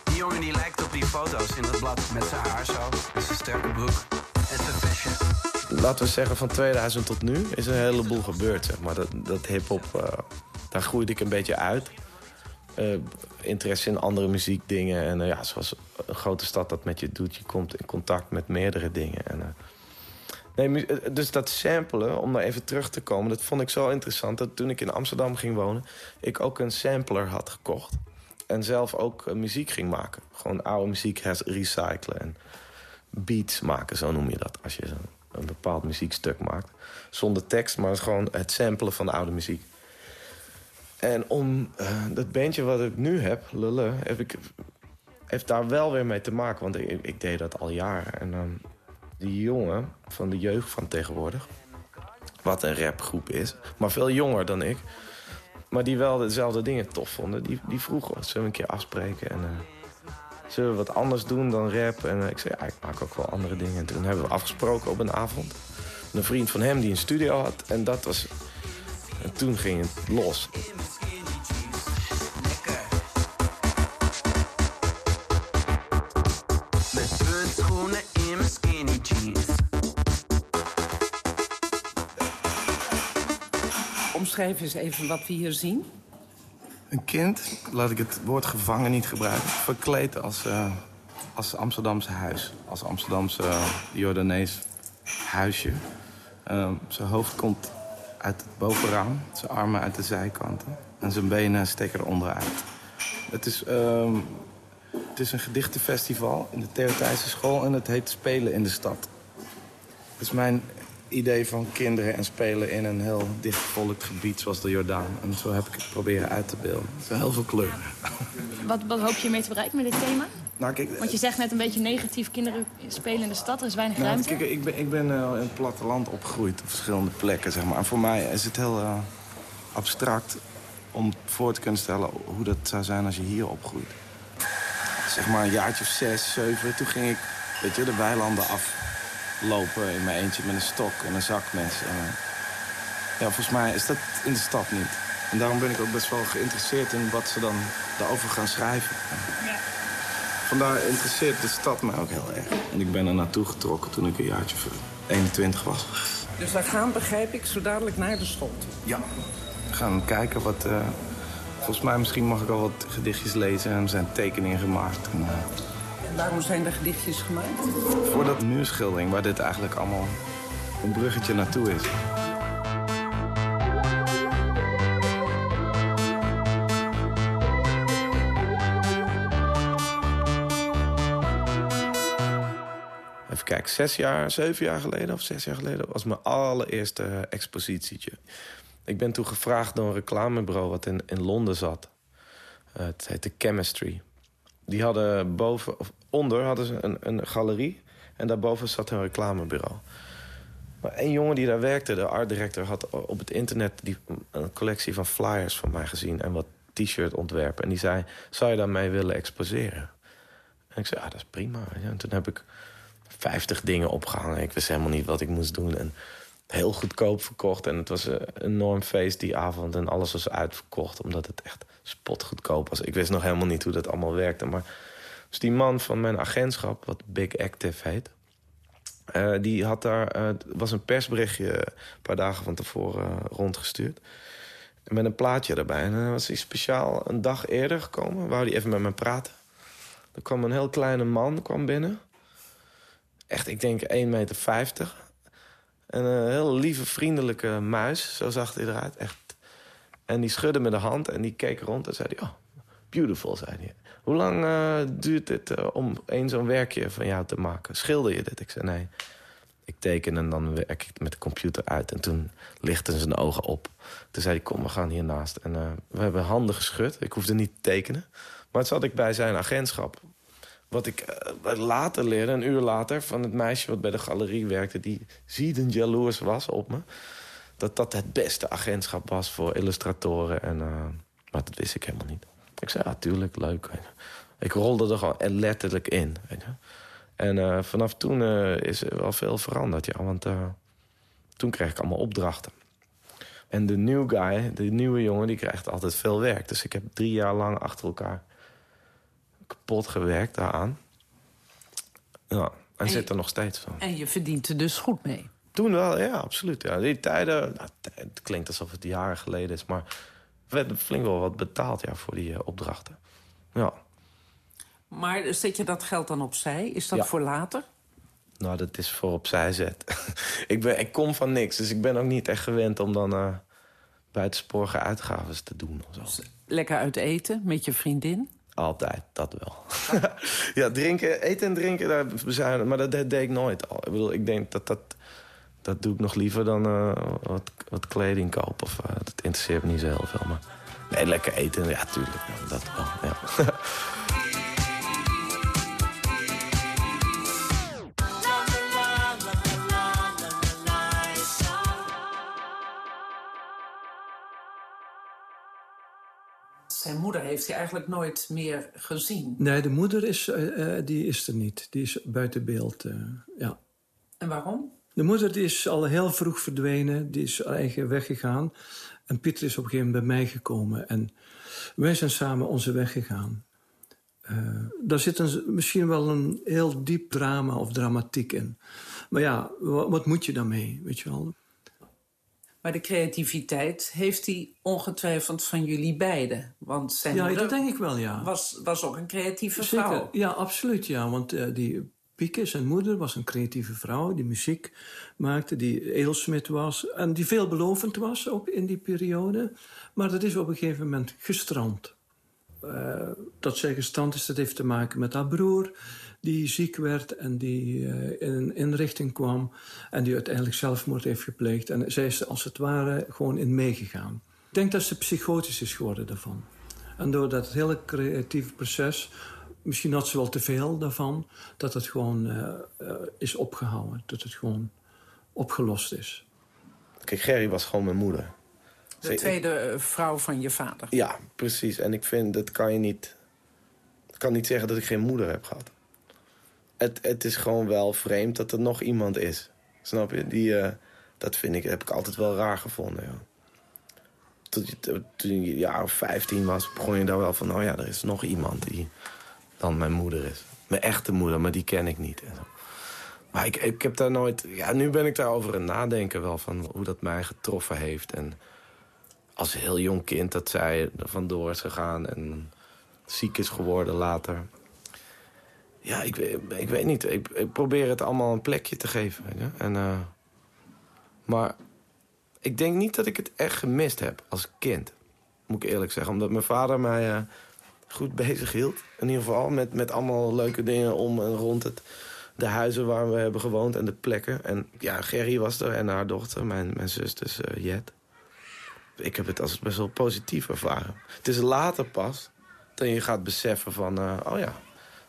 Speaker 12: Die jongen die lijkt op die foto's in dat blad met zijn haar zo. En zijn sterke broek.
Speaker 13: Laten we zeggen van 2000 tot nu is een heleboel gebeurd. Maar. Dat, dat hip-hop, eh, daar groeide ik een beetje uit. Eh, interesse in andere muziekdingen. En eh, ja, zoals een grote stad dat met je doet, je komt in contact met meerdere dingen. En, nee, dus dat samplen, om daar even terug te komen, dat vond ik zo interessant. Dat toen ik in Amsterdam ging wonen, ik ook een sampler had gekocht. En zelf ook muziek ging maken. Gewoon oude muziek recyclen. En beats maken, zo noem je dat. Als je zo'n- een bepaald muziekstuk maakt. Zonder tekst, maar gewoon het samplen van oude muziek. En om eh, dat bandje wat ik nu heb, Lulle, heb ik, heeft daar wel weer mee te maken. Want ik, ik deed dat al jaren. En die jongen van de jeugd van tegenwoordig... wat een rapgroep is, maar veel jonger dan ik... maar die wel dezelfde dingen tof vonden... die, die vroegen, we een keer afspreken... En, eh, zullen we wat anders doen dan rap? En eh, ik zei, ja, ik maak ook wel andere dingen. En toen hebben we afgesproken op een avond. Een vriend van hem die een studio had. En dat was... En toen ging het los.
Speaker 7: Omschrijf eens even wat we hier zien.
Speaker 4: Een kind, laat ik het woord gevangen niet gebruiken, verkleed als, eh, als Amsterdamse huis. Als Amsterdamse uh, Jordanees huisje. Eh, zijn hoofd komt uit het bovenraam, zijn armen uit de zijkanten. En zijn benen steken er onderuit. Het is, ehm, het is een gedichtenfestival in de Theo school en het heet Spelen in de Stad. Het is mijn idee van kinderen en spelen in een heel dichtbevolkt gebied zoals de Jordaan. En zo heb ik het proberen uit te beelden. Zijn heel veel kleuren.
Speaker 9: Wat, wat hoop je mee te bereiken met dit thema?
Speaker 4: Nou, kijk,
Speaker 9: Want je zegt net een beetje negatief, kinderen spelen in de stad, er is weinig
Speaker 4: nou,
Speaker 9: ruimte.
Speaker 4: kijk ik ben, ik ben eh, in het platteland opgegroeid op verschillende plekken. Zeg maar. En voor mij is het heel eh, abstract om voor te kunnen stellen hoe dat zou zijn als je hier opgroeit. Zeg maar een jaartje of zes, zeven, toen ging ik weet je, de weilanden aflopen in mijn eentje met een stok en een zakmes. En, eh, ja, volgens mij is dat in de stad niet. En daarom ben ik ook best wel geïnteresseerd in wat ze dan daarover gaan schrijven. Vandaar interesseert de stad mij ook heel erg. En ik ben er naartoe getrokken toen ik een jaartje of 21 was.
Speaker 7: Dus wij gaan, begrijp ik, zo dadelijk naar de school toe.
Speaker 4: Ja. We gaan kijken wat... eh, volgens mij misschien mag ik al wat gedichtjes lezen. En er zijn tekeningen gemaakt. En, eh,
Speaker 7: Waarom zijn er gedichtjes gemaakt?
Speaker 4: voor dat muurschildering waar dit eigenlijk allemaal een bruggetje naartoe is. Even kijken, zes jaar, zeven jaar geleden of zes jaar geleden... was mijn allereerste expositietje. Ik ben toen gevraagd door een reclamebureau wat in, in Londen zat. Eh, het heette Chemistry. Die hadden boven, of onder hadden ze een, een galerie... en daarboven zat een reclamebureau. Maar een jongen die daar werkte, de art director... had op het internet die, een collectie van flyers van mij gezien... en wat t-shirt ontwerpen. En die zei, zou je daarmee willen exposeren? En ik zei, ja, dat is prima. En toen heb ik 50 dingen opgehangen. Ik wist helemaal niet wat ik moest doen. En heel goedkoop verkocht. En het was een enorm feest die avond. En alles was uitverkocht, omdat het echt spotgoedkoop was. Ik wist nog helemaal niet hoe dat allemaal werkte. Maar dus die man van mijn agentschap, wat Big Active heet... Eh, die had daar, er was een persberichtje een paar dagen van tevoren eh, rondgestuurd. Met een plaatje erbij. En dan was hij speciaal een dag eerder gekomen. Wou hij even met me praten. Er kwam een heel kleine man kwam binnen. Echt, ik denk 1,50 meter. En een heel lieve, vriendelijke muis. Zo zag hij eruit. Echt. En die schudde me de hand en die keek rond en zei hij... Oh, beautiful, zei hij. Hoe lang eh, duurt het eh, om één zo'n werkje van jou te maken? Schilder je dit? Ik zei nee. Ik teken en dan werk ik met de computer uit. En toen lichtten zijn ogen op. Toen zei hij, kom, we gaan hiernaast. En eh, we hebben handen geschud. Ik hoefde niet te tekenen. Maar het zat ik bij zijn agentschap. Wat ik later leerde, een uur later... van het meisje wat bij de galerie werkte... die ziedend jaloers was op me. Dat dat het beste agentschap was voor illustratoren. En, eh, maar dat wist ik helemaal niet. Ik zei, ja, tuurlijk, leuk. Ik rolde er gewoon letterlijk in. Weet je. En eh, vanaf toen eh, is er wel veel veranderd, ja. Want toen kreeg ik allemaal opdrachten. En de new guy, de nieuwe jongen, die krijgt altijd veel werk. Dus ik heb drie jaar lang achter elkaar kapot gewerkt daaraan. Ja, en,
Speaker 7: En
Speaker 4: zit er nog steeds van.
Speaker 7: En je verdient er dus goed mee.
Speaker 4: Toen wel, ja, absoluut. Ja. Die tijden, nou, het klinkt alsof het jaren geleden is... maar er werd flink wel wat betaald ja, voor die eh, opdrachten. Ja,
Speaker 7: Maar zet je dat geld dan opzij? Is dat
Speaker 4: Ja.
Speaker 7: voor later?
Speaker 4: nou, dat is voor opzij zet. ik, ben, ik kom van niks, dus ik ben ook niet echt gewend... om dan eh buitensporige uitgaves te doen of zo.
Speaker 7: Lekker uit eten met je vriendin?
Speaker 4: Altijd, dat wel. ja, drinken, eten en drinken, daar bezuinigen. Maar dat, dat deed ik nooit al. Ik bedoel, ik denk dat dat... Dat doe ik nog liever dan eh, wat, wat kleding kopen. Of, eh, dat interesseert me niet zo heel veel. Maar nee, lekker eten, ja, tuurlijk. ja, dat wel, ja.
Speaker 7: Zijn moeder heeft hij eigenlijk nooit meer gezien.
Speaker 5: Nee, de moeder is, eh, eh, die is er niet. Die is buiten beeld, eh, ja.
Speaker 7: En waarom?
Speaker 5: De moeder die is al heel vroeg verdwenen. Die is eigen weg gegaan. En Pieter is op een gegeven moment bij mij gekomen. En wij zijn samen onze weg gegaan. Eh, daar zit een, misschien wel een heel diep drama of dramatiek in. Maar ja, wa- wat moet je daarmee, weet je wel?
Speaker 7: Maar de creativiteit heeft hij ongetwijfeld van jullie beiden. Want zijn
Speaker 5: Ja, dat denk ik wel, ja.
Speaker 7: was, was ook een creatieve
Speaker 5: Zeker,
Speaker 7: vrouw.
Speaker 5: ja, absoluut, ja. Want eh, die Pieke, zijn moeder, was een creatieve vrouw... die muziek maakte, die edelsmid was... en die veelbelovend was ook in die periode. Maar dat is op een gegeven moment gestrand. Eh, dat zij gestrand is, dat heeft te maken met haar broer... die ziek werd en die eh, in een inrichting kwam... en die uiteindelijk zelfmoord heeft gepleegd. En zij is als het ware gewoon in meegegaan. Ik denk dat ze psychotisch is geworden daarvan. En door dat hele creatieve proces, misschien had ze wel te veel daarvan, dat het gewoon eh, eh, is opgehouden. Dat het gewoon opgelost is.
Speaker 4: Kijk, Gerry was gewoon mijn moeder.
Speaker 7: De tweede eh, vrouw van je vader.
Speaker 4: Ja, precies. En ik vind, dat kan je niet... Ik kan niet zeggen dat ik geen moeder heb gehad. Het, het is gewoon wel vreemd dat er nog iemand is. Snap je? Die, eh, dat vind ik, heb ik altijd wel raar gevonden, ja. Tot je, to- toen je een jaar of 15 was, begon je daar wel van... oh ja, er is nog iemand die dan mijn moeder is. Mijn echte moeder, maar die ken ik niet. en zo. Maar ik, ik heb daar nooit... Ja, nu ben ik daarover aan nadenken wel van hoe dat mij getroffen heeft. En als heel jong kind dat zij er vandoor is gegaan en ziek is geworden later. Ja, ik, weet- ik weet niet. Ik, ik probeer het allemaal een plekje te geven. En, eh, maar ik denk niet dat ik het echt gemist heb als kind. Moet ik eerlijk zeggen. Omdat mijn vader mij eh, goed bezig hield. In ieder geval met, met allemaal leuke dingen om en rond het, de huizen waar we hebben gewoond en de plekken. En ja, Gerry was er en haar dochter, mijn, mijn zus dus eh, Jet. Ik heb het als best wel positief ervaren. Het is later pas dat je gaat beseffen van... eh, oh ja,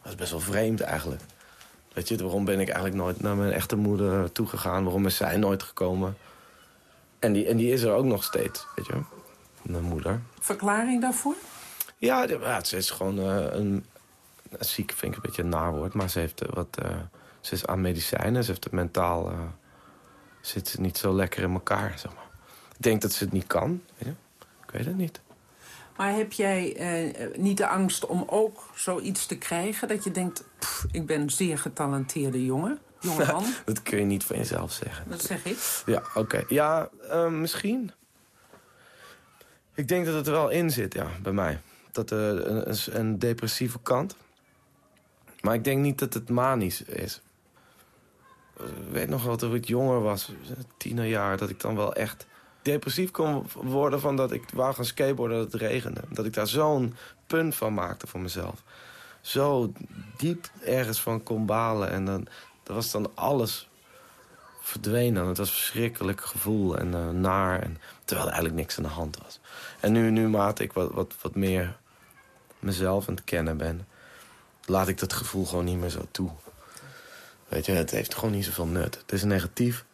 Speaker 4: dat is best wel vreemd eigenlijk. Weet je, waarom ben ik eigenlijk nooit naar mijn echte moeder toegegaan? Waarom is zij nooit gekomen? En die, en die is er ook nog steeds, weet je. Mijn moeder.
Speaker 7: Verklaring daarvoor?
Speaker 4: Ja, ze is gewoon eh, een... Ziek vind ik een beetje een naar woord, maar ze heeft eh, wat... eh, ze is aan medicijnen, ze heeft het mentaal... zit ze niet zo lekker in elkaar, zeg maar. Ik denk dat ze het niet kan, weet je. Ik weet het niet.
Speaker 7: Maar heb jij eh, niet de angst om ook zoiets te krijgen? Dat je denkt, "Pff, ik ben een zeer getalenteerde jongen. jongeman?
Speaker 4: dat kun je niet van jezelf zeggen.
Speaker 7: Dat zeg ik.
Speaker 4: Ja, oké. Ja, misschien. Ik denk dat het er wel in zit, ja, bij mij. Dat uh, een, een, depressieve kant. Maar ik denk niet dat het manisch is. Ik weet nog wel, toen ik jonger was, tienerjaar... dat ik dan wel echt depressief kon worden van dat ik wou gaan skateboarden dat het regende. Dat ik daar zo'n punt van maakte voor mezelf. Zo diep ergens van kon balen. En dan, dat was dan alles verdwenen. Het was een verschrikkelijk gevoel en uh, naar. En, terwijl er eigenlijk niks aan de hand was. En nu, nu mate ik wat, wat, wat meer mezelf aan het kennen ben... laat ik dat gevoel gewoon niet meer zo toe. Weet je, het heeft gewoon niet zoveel nut. Het is negatief.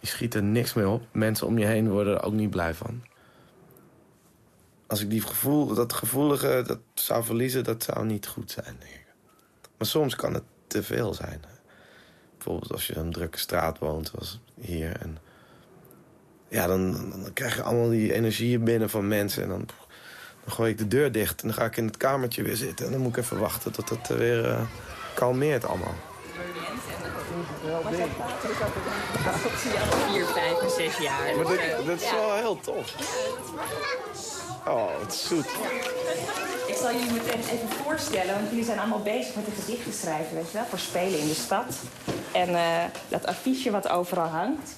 Speaker 4: Je schiet er niks mee op. Mensen om je heen worden er ook niet blij van. Als ik die gevoel, dat gevoelige dat zou verliezen, dat zou niet goed zijn, denk ik. Maar soms kan het te veel zijn. Bijvoorbeeld als je in een drukke straat woont, zoals hier. En ja, dan, dan krijg je allemaal die energieën binnen van mensen. En dan, dan gooi ik de deur dicht en dan ga ik in het kamertje weer zitten. En dan moet ik even wachten tot het weer uh, kalmeert allemaal.
Speaker 9: Wat zie je al vier, vijf en zes jaar.
Speaker 4: Maar dat, dat is wel heel tof. Oh, wat zoet.
Speaker 9: Ik zal jullie meteen even voorstellen, want jullie zijn allemaal bezig met een gedichten schrijven, weet je wel, voor spelen in de stad. En uh, dat affiche wat overal hangt,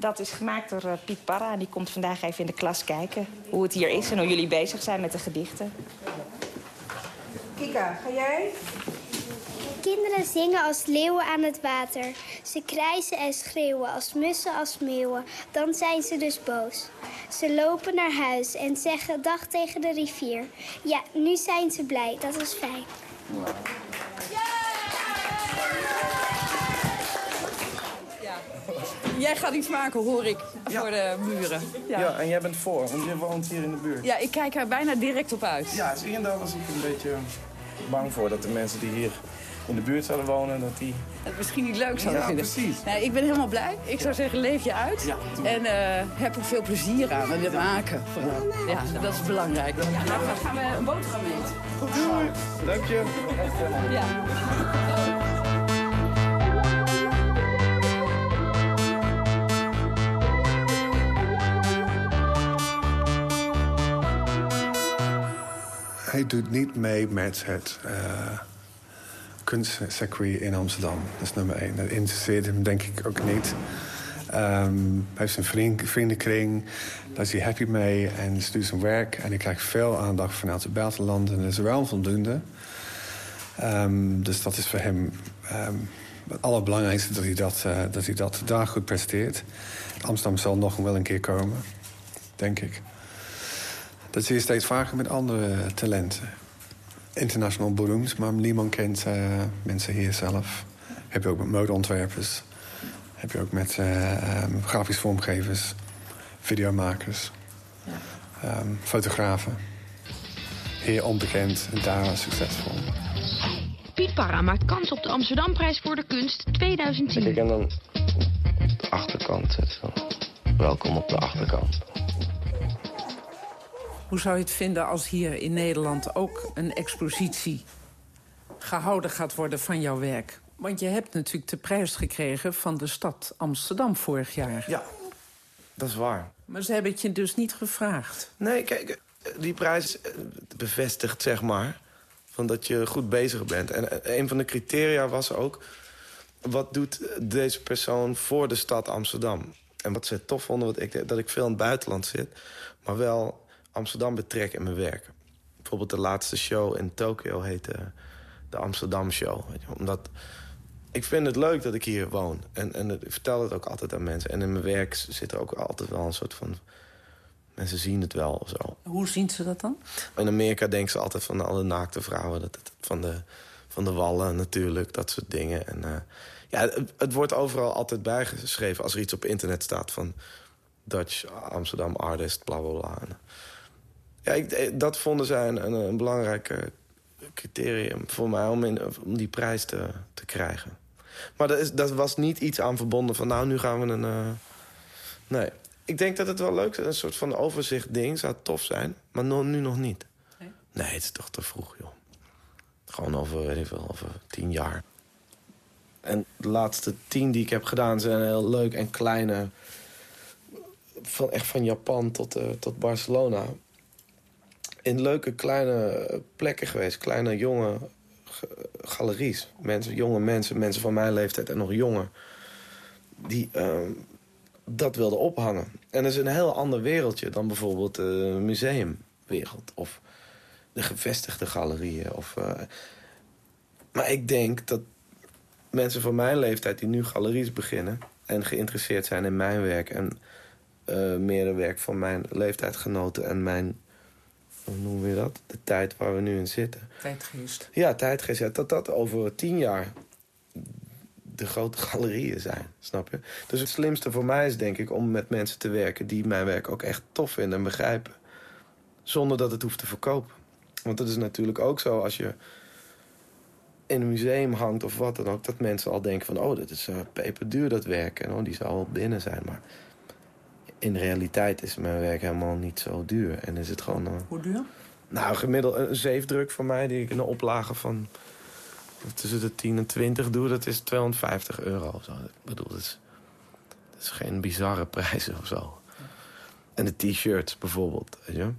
Speaker 9: dat is gemaakt door uh, Piet Parra. En die komt vandaag even in de klas kijken hoe het hier is en hoe jullie bezig zijn met de gedichten.
Speaker 14: Kika, ga jij? Kinderen zingen als leeuwen aan het water. Ze krijzen en schreeuwen als mussen als meeuwen. Dan zijn ze dus boos. Ze lopen naar huis en zeggen dag tegen de rivier. Ja, nu zijn ze blij. Dat is fijn.
Speaker 15: Jij gaat iets maken, hoor ik, voor de muren.
Speaker 4: Ja. ja. en jij bent voor, want je woont hier in de buurt.
Speaker 15: Ja, ik kijk er bijna direct op uit.
Speaker 4: Ja, zie je, daar was ik een beetje bang voor dat de mensen die hier in de buurt zouden wonen, dat die...
Speaker 15: Het misschien niet leuk zouden
Speaker 4: ja,
Speaker 15: vinden.
Speaker 4: precies.
Speaker 15: Nee, ik ben helemaal blij. Ik zou zeggen, leef je uit.
Speaker 4: Ja,
Speaker 15: en uh, heb er veel plezier aan. En het maken. Ja, dat is belangrijk. Ja, nou, dan gaan we een boterham eten.
Speaker 4: Doei. Dank je.
Speaker 15: Ja.
Speaker 11: Hij doet niet mee met het... Uh kunstcircuit in Amsterdam. Dat is nummer één. Dat interesseert hem denk ik ook niet. Um, hij heeft zijn vriend, vriendenkring, daar is hij happy mee en ze doet zijn werk. En hij krijgt veel aandacht vanuit het buitenland en dat is wel voldoende. Um, dus dat is voor hem um, het allerbelangrijkste dat hij dat, uh, dat hij dat daar goed presteert. Amsterdam zal nog wel een keer komen, denk ik. Dat zie je steeds vaker met andere talenten international beroemd, maar niemand kent uh, mensen hier zelf. Heb je ook met modeontwerpers. Heb je ook met uh, um, grafisch vormgevers, videomakers, ja. um, fotografen. Hier onbekend en daar succesvol.
Speaker 16: Piet Parra maakt kans op de Amsterdamprijs voor de kunst 2010.
Speaker 4: Kijk, en dan op de achterkant. Welkom op de achterkant.
Speaker 7: Hoe zou je het vinden als hier in Nederland ook een expositie gehouden gaat worden van jouw werk? Want je hebt natuurlijk de prijs gekregen van de stad Amsterdam vorig jaar.
Speaker 4: Ja, dat is waar.
Speaker 7: Maar ze hebben het je dus niet gevraagd.
Speaker 4: Nee, kijk, die prijs bevestigt, zeg maar, van dat je goed bezig bent. En een van de criteria was ook... wat doet deze persoon voor de stad Amsterdam? En wat ze tof vonden, wat ik, dat ik veel in het buitenland zit... maar wel Amsterdam betrek in mijn werk. Bijvoorbeeld de laatste show in Tokio heette de Amsterdam Show. Weet je, omdat ik vind het leuk dat ik hier woon. En, en ik vertel het ook altijd aan mensen. En in mijn werk zit er ook altijd wel een soort van... Mensen zien het wel of zo.
Speaker 7: Hoe zien ze dat dan?
Speaker 4: In Amerika denken ze altijd van alle naakte vrouwen. Dat, het, van, de, van de wallen natuurlijk, dat soort dingen. En, uh, ja, het, het, wordt overal altijd bijgeschreven als er iets op internet staat... van Dutch Amsterdam artist, bla bla bla. Ja, ik, eh, dat vonden zij een, een, een belangrijk criterium voor mij om, in, om die prijs te, te krijgen. Maar dat, is, dat was niet iets aan verbonden van nou, nu gaan we een... Uh... Nee, ik denk dat het wel leuk is. Een soort van overzicht ding zou tof zijn. Maar no, nu nog niet. Nee? nee, het is toch te vroeg, joh. Gewoon over, weet ik veel, over tien jaar. En de laatste tien die ik heb gedaan zijn heel leuk en kleine. Van, echt van Japan tot, eh, tot Barcelona. In leuke kleine plekken geweest. Kleine jonge galeries. Mensen, jonge mensen, mensen van mijn leeftijd en nog jonger. Die ehm, dat wilden ophangen. En dat is een heel ander wereldje dan bijvoorbeeld de museumwereld. Of de gevestigde galerieën. Of, eh, maar ik denk dat mensen van mijn leeftijd die nu galeries beginnen... en geïnteresseerd zijn in mijn werk... en eh meer werk van mijn leeftijdgenoten en mijn... hoe noemen we dat? De tijd waar we nu in zitten.
Speaker 7: Tijdgeest.
Speaker 4: Ja, tijdgeest. Ja, dat dat over tien jaar de grote galerieën zijn, snap je? Dus het slimste voor mij is denk ik om met mensen te werken... die mijn werk ook echt tof vinden en begrijpen. Zonder dat het hoeft te verkopen. Want dat is natuurlijk ook zo als je in een museum hangt of wat dan ook... dat mensen al denken van, oh, dat is eh, peperduur dat werk. En oh, die zal wel binnen zijn. Maar in realiteit is mijn werk helemaal niet zo duur. En is het gewoon... eh,
Speaker 7: Hoe duur?
Speaker 4: nou, gemiddeld een zeefdruk voor mij, die ik in een oplage van tussen de 10 en 20 doe, dat is 250 euro. Of zo. Ik bedoel, dat is, dat is geen bizarre prijzen of zo. En de t-shirts bijvoorbeeld, weet je.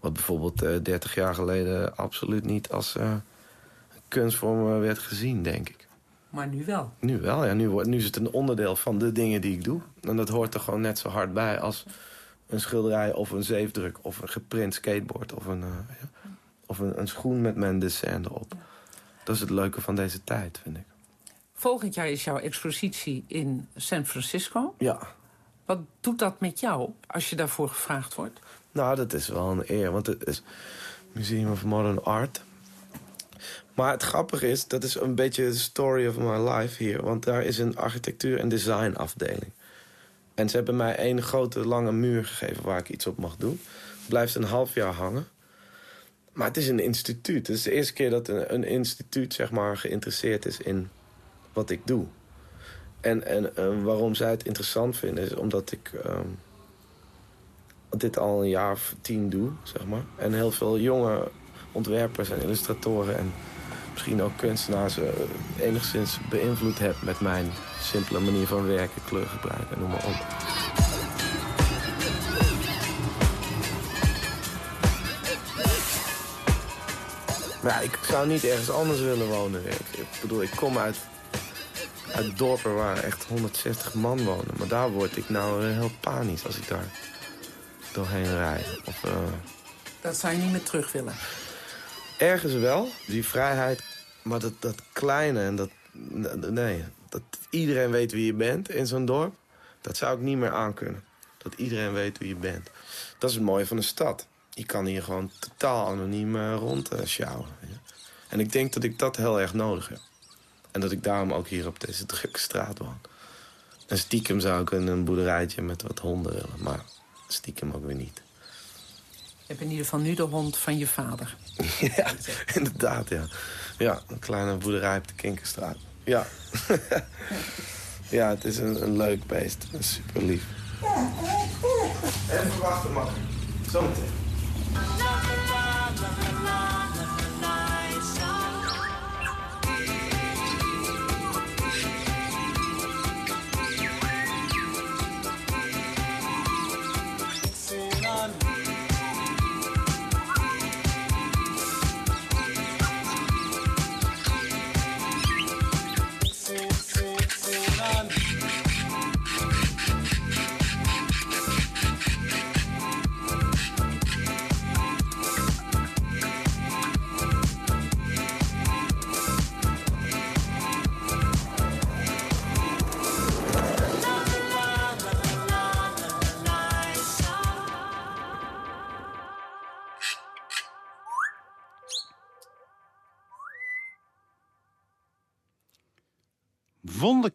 Speaker 4: Wat bijvoorbeeld eh 30 jaar geleden absoluut niet als eh, kunstvorm eh, werd gezien, denk ik.
Speaker 7: Maar nu wel.
Speaker 4: Nu wel, ja. Nu, wordt, nu is het een onderdeel van de dingen die ik doe. En dat hoort er gewoon net zo hard bij als een schilderij of een zeefdruk... of een geprint skateboard of een, eh, ja, of een, een schoen met mijn dessin erop. Dat is het leuke van deze tijd, vind ik.
Speaker 7: Volgend jaar is jouw expositie in San Francisco.
Speaker 4: Ja.
Speaker 7: Wat doet dat met jou als je daarvoor gevraagd wordt?
Speaker 4: Nou, dat is wel een eer, want het is Museum of Modern Art. Maar het grappige is, dat is een beetje de story of my life hier. Want daar is een architectuur- en design afdeling. En ze hebben mij één grote lange muur gegeven waar ik iets op mag doen. Blijft een half jaar hangen. Maar het is een instituut. Het is de eerste keer dat een, een instituut zeg maar, geïnteresseerd is in wat ik doe. En, en eh, waarom zij het interessant vinden is omdat ik ehm, dit al een jaar of tien doe, zeg maar. En heel veel jonge ontwerpers en illustratoren en misschien ook kunstenaars eh, enigszins beïnvloed heb met mijn simpele manier van werken, kleurgebruik en noem maar op. Maar ik zou niet ergens anders willen wonen. Ik, ik bedoel, ik kom uit, uit dorpen waar echt 160 man wonen. Maar daar word ik nou heel panisch als ik daar doorheen rijd. Of, eh,
Speaker 7: Dat zou je niet meer terug willen.
Speaker 4: Ergens wel, die vrijheid. Maar dat, dat kleine en dat... Nee, dat iedereen weet wie je bent in zo'n dorp... dat zou ik niet meer aankunnen. Dat iedereen weet wie je bent. Dat is het mooie van de stad. Je kan hier gewoon totaal anoniem eh, rond eh. En ik denk dat ik dat heel erg nodig heb. En dat ik daarom ook hier op deze drukke straat woon. En stiekem zou ik een boerderijtje met wat honden willen. Maar stiekem ook weer niet.
Speaker 7: Je hebt in ieder geval nu de hond van je vader.
Speaker 4: Ja, inderdaad, ja. Ja, een kleine boerderij op de Kinkerstraat. Ja. ja, het is een, een leuk beest. Super lief. Even wachten, ik? Zometeen.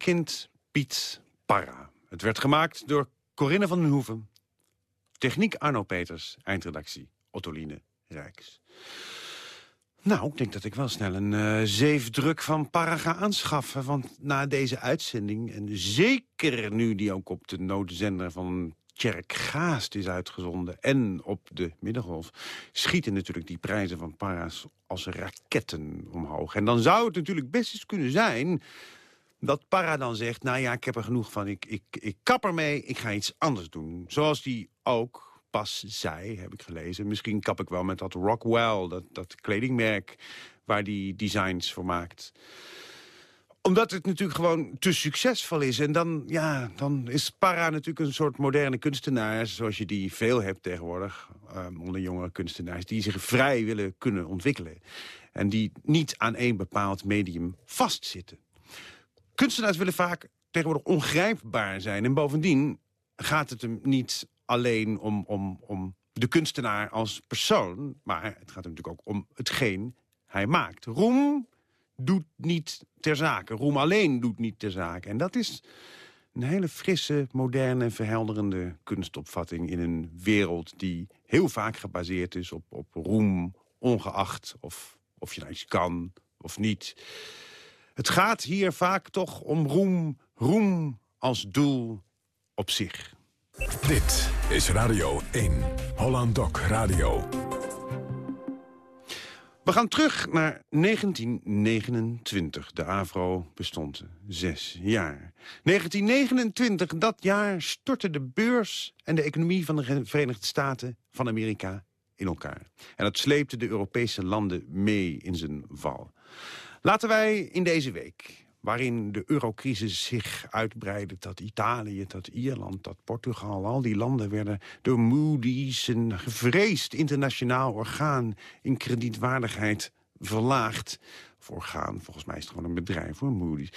Speaker 3: Wonderkind Piet Parra. Het werd gemaakt door Corinne van den Hoeven. Techniek Arno Peters. Eindredactie Ottoline Rijks. Nou, ik denk dat ik wel snel een eh, zeefdruk van Parra ga aanschaffen. Want na deze uitzending, en zeker nu die ook op de noodzender van Tjerk Gaast is uitgezonden en op de Middengolf... schieten natuurlijk die prijzen van para's als raketten omhoog. En dan zou het natuurlijk best eens kunnen zijn dat Para dan zegt... nou ja, ik heb er genoeg van, ik, ik, ik kap ermee, ik ga iets anders doen. Zoals die ook pas zei, heb ik gelezen... misschien kap ik wel met dat Rockwell, dat, dat kledingmerk... waar die designs voor maakt omdat het natuurlijk gewoon te succesvol is. En dan, ja, dan is Para natuurlijk een soort moderne kunstenaar... zoals je die veel hebt tegenwoordig, um, onder jongere kunstenaars... die zich vrij willen kunnen ontwikkelen. En die niet aan één bepaald medium vastzitten. Kunstenaars willen vaak tegenwoordig ongrijpbaar zijn. En bovendien gaat het hem niet alleen om, om, om de kunstenaar als persoon... maar het gaat hem natuurlijk ook om hetgeen hij maakt. Roem doet niet ter zake. Roem alleen doet niet ter zake. En dat is een hele frisse, moderne, verhelderende kunstopvatting... in een wereld die heel vaak gebaseerd is op, op roem, ongeacht of, of je nou iets kan of niet. Het gaat hier vaak toch om roem, roem als doel op zich.
Speaker 2: Dit is Radio 1, Holland Doc Radio.
Speaker 3: We gaan terug naar 1929. De AVRO bestond zes jaar. 1929, dat jaar stortte de beurs en de economie van de Verenigde Staten van Amerika in elkaar. En dat sleepte de Europese landen mee in zijn val. Laten wij in deze week waarin de eurocrisis zich uitbreidde tot Italië, tot Ierland, tot Portugal. Al die landen werden door Moody's, een gevreesd internationaal orgaan... in kredietwaardigheid verlaagd. Of orgaan, volgens mij is het gewoon een bedrijf voor Moody's.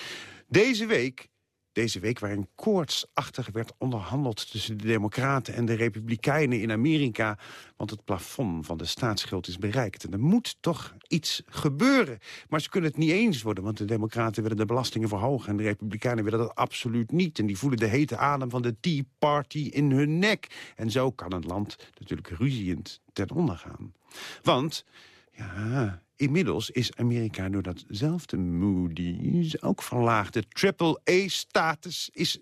Speaker 3: Deze week deze week waarin koortsachtig werd onderhandeld... tussen de Democraten en de Republikeinen in Amerika. Want het plafond van de staatsschuld is bereikt. En er moet toch iets gebeuren. Maar ze kunnen het niet eens worden, want de Democraten willen de belastingen verhogen... en de Republikeinen willen dat absoluut niet. En die voelen de hete adem van de Tea Party in hun nek. En zo kan het land natuurlijk ruziend ten onder gaan. Want, ja, Inmiddels is Amerika door datzelfde Moody's ook verlaagd. De triple-A-status is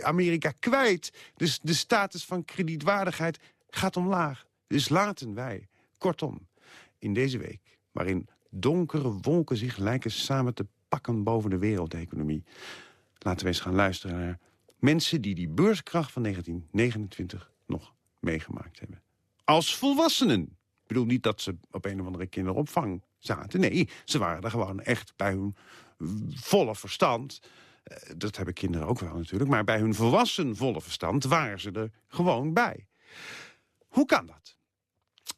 Speaker 3: Amerika kwijt. Dus de status van kredietwaardigheid gaat omlaag. Dus laten wij, kortom, in deze week... waarin donkere wolken zich lijken samen te pakken boven de wereldeconomie... laten we eens gaan luisteren naar mensen die die beurskracht van 1929 nog meegemaakt hebben. Als volwassenen. Bedoel niet dat ze op een of andere kinderopvang zaten. Nee, ze waren er gewoon echt bij hun volle verstand. Eh, dat hebben kinderen ook wel natuurlijk. Maar bij hun volwassen volle verstand waren ze er gewoon bij. Hoe kan dat?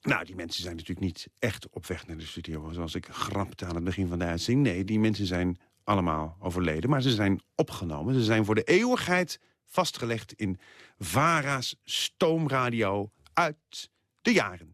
Speaker 3: Nou, die mensen zijn natuurlijk niet echt op weg naar de studio... zoals ik grapte aan het begin van de uitzending. Nee, die mensen zijn allemaal overleden. Maar ze zijn opgenomen. Ze zijn voor de eeuwigheid vastgelegd in VARA's stoomradio uit de jaren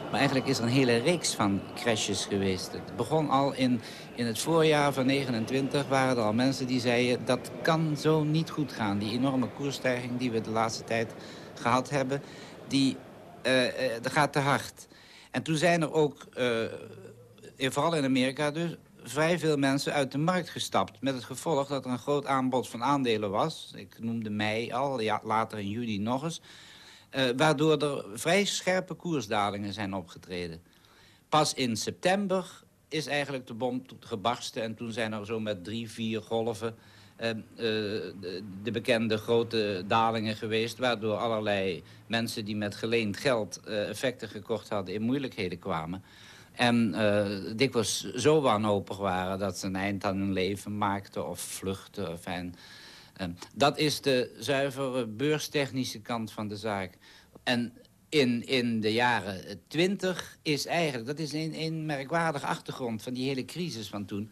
Speaker 17: Maar eigenlijk is er een hele reeks van crashes geweest. Het begon al in, in het voorjaar van 29 waren er al mensen die zeiden... dat kan zo niet goed gaan. Die enorme koersstijging die we de laatste tijd gehad hebben... die uh, gaat te hard. En toen zijn er ook, uh, vooral in Amerika dus vrij veel mensen uit de markt gestapt. Met het gevolg dat er een groot aanbod van aandelen was. Ik noemde mei al, ja, later in juli nog eens. Uh, waardoor er vrij scherpe koersdalingen zijn opgetreden. Pas in september is eigenlijk de bom gebarsten... en toen zijn er zo met drie, vier golven... Uh, uh, de, de, bekende grote dalingen geweest... waardoor allerlei mensen die met geleend geld effecten gekocht hadden... in moeilijkheden kwamen. En dikwijls zo wanhopig waren dat ze een eind aan hun leven maakten... of vluchten. Of, en, dat is de zuivere beurstechnische kant van de zaak. En in, in de jaren twintig is eigenlijk... dat is een, een merkwaardige achtergrond van die hele crisis van toen.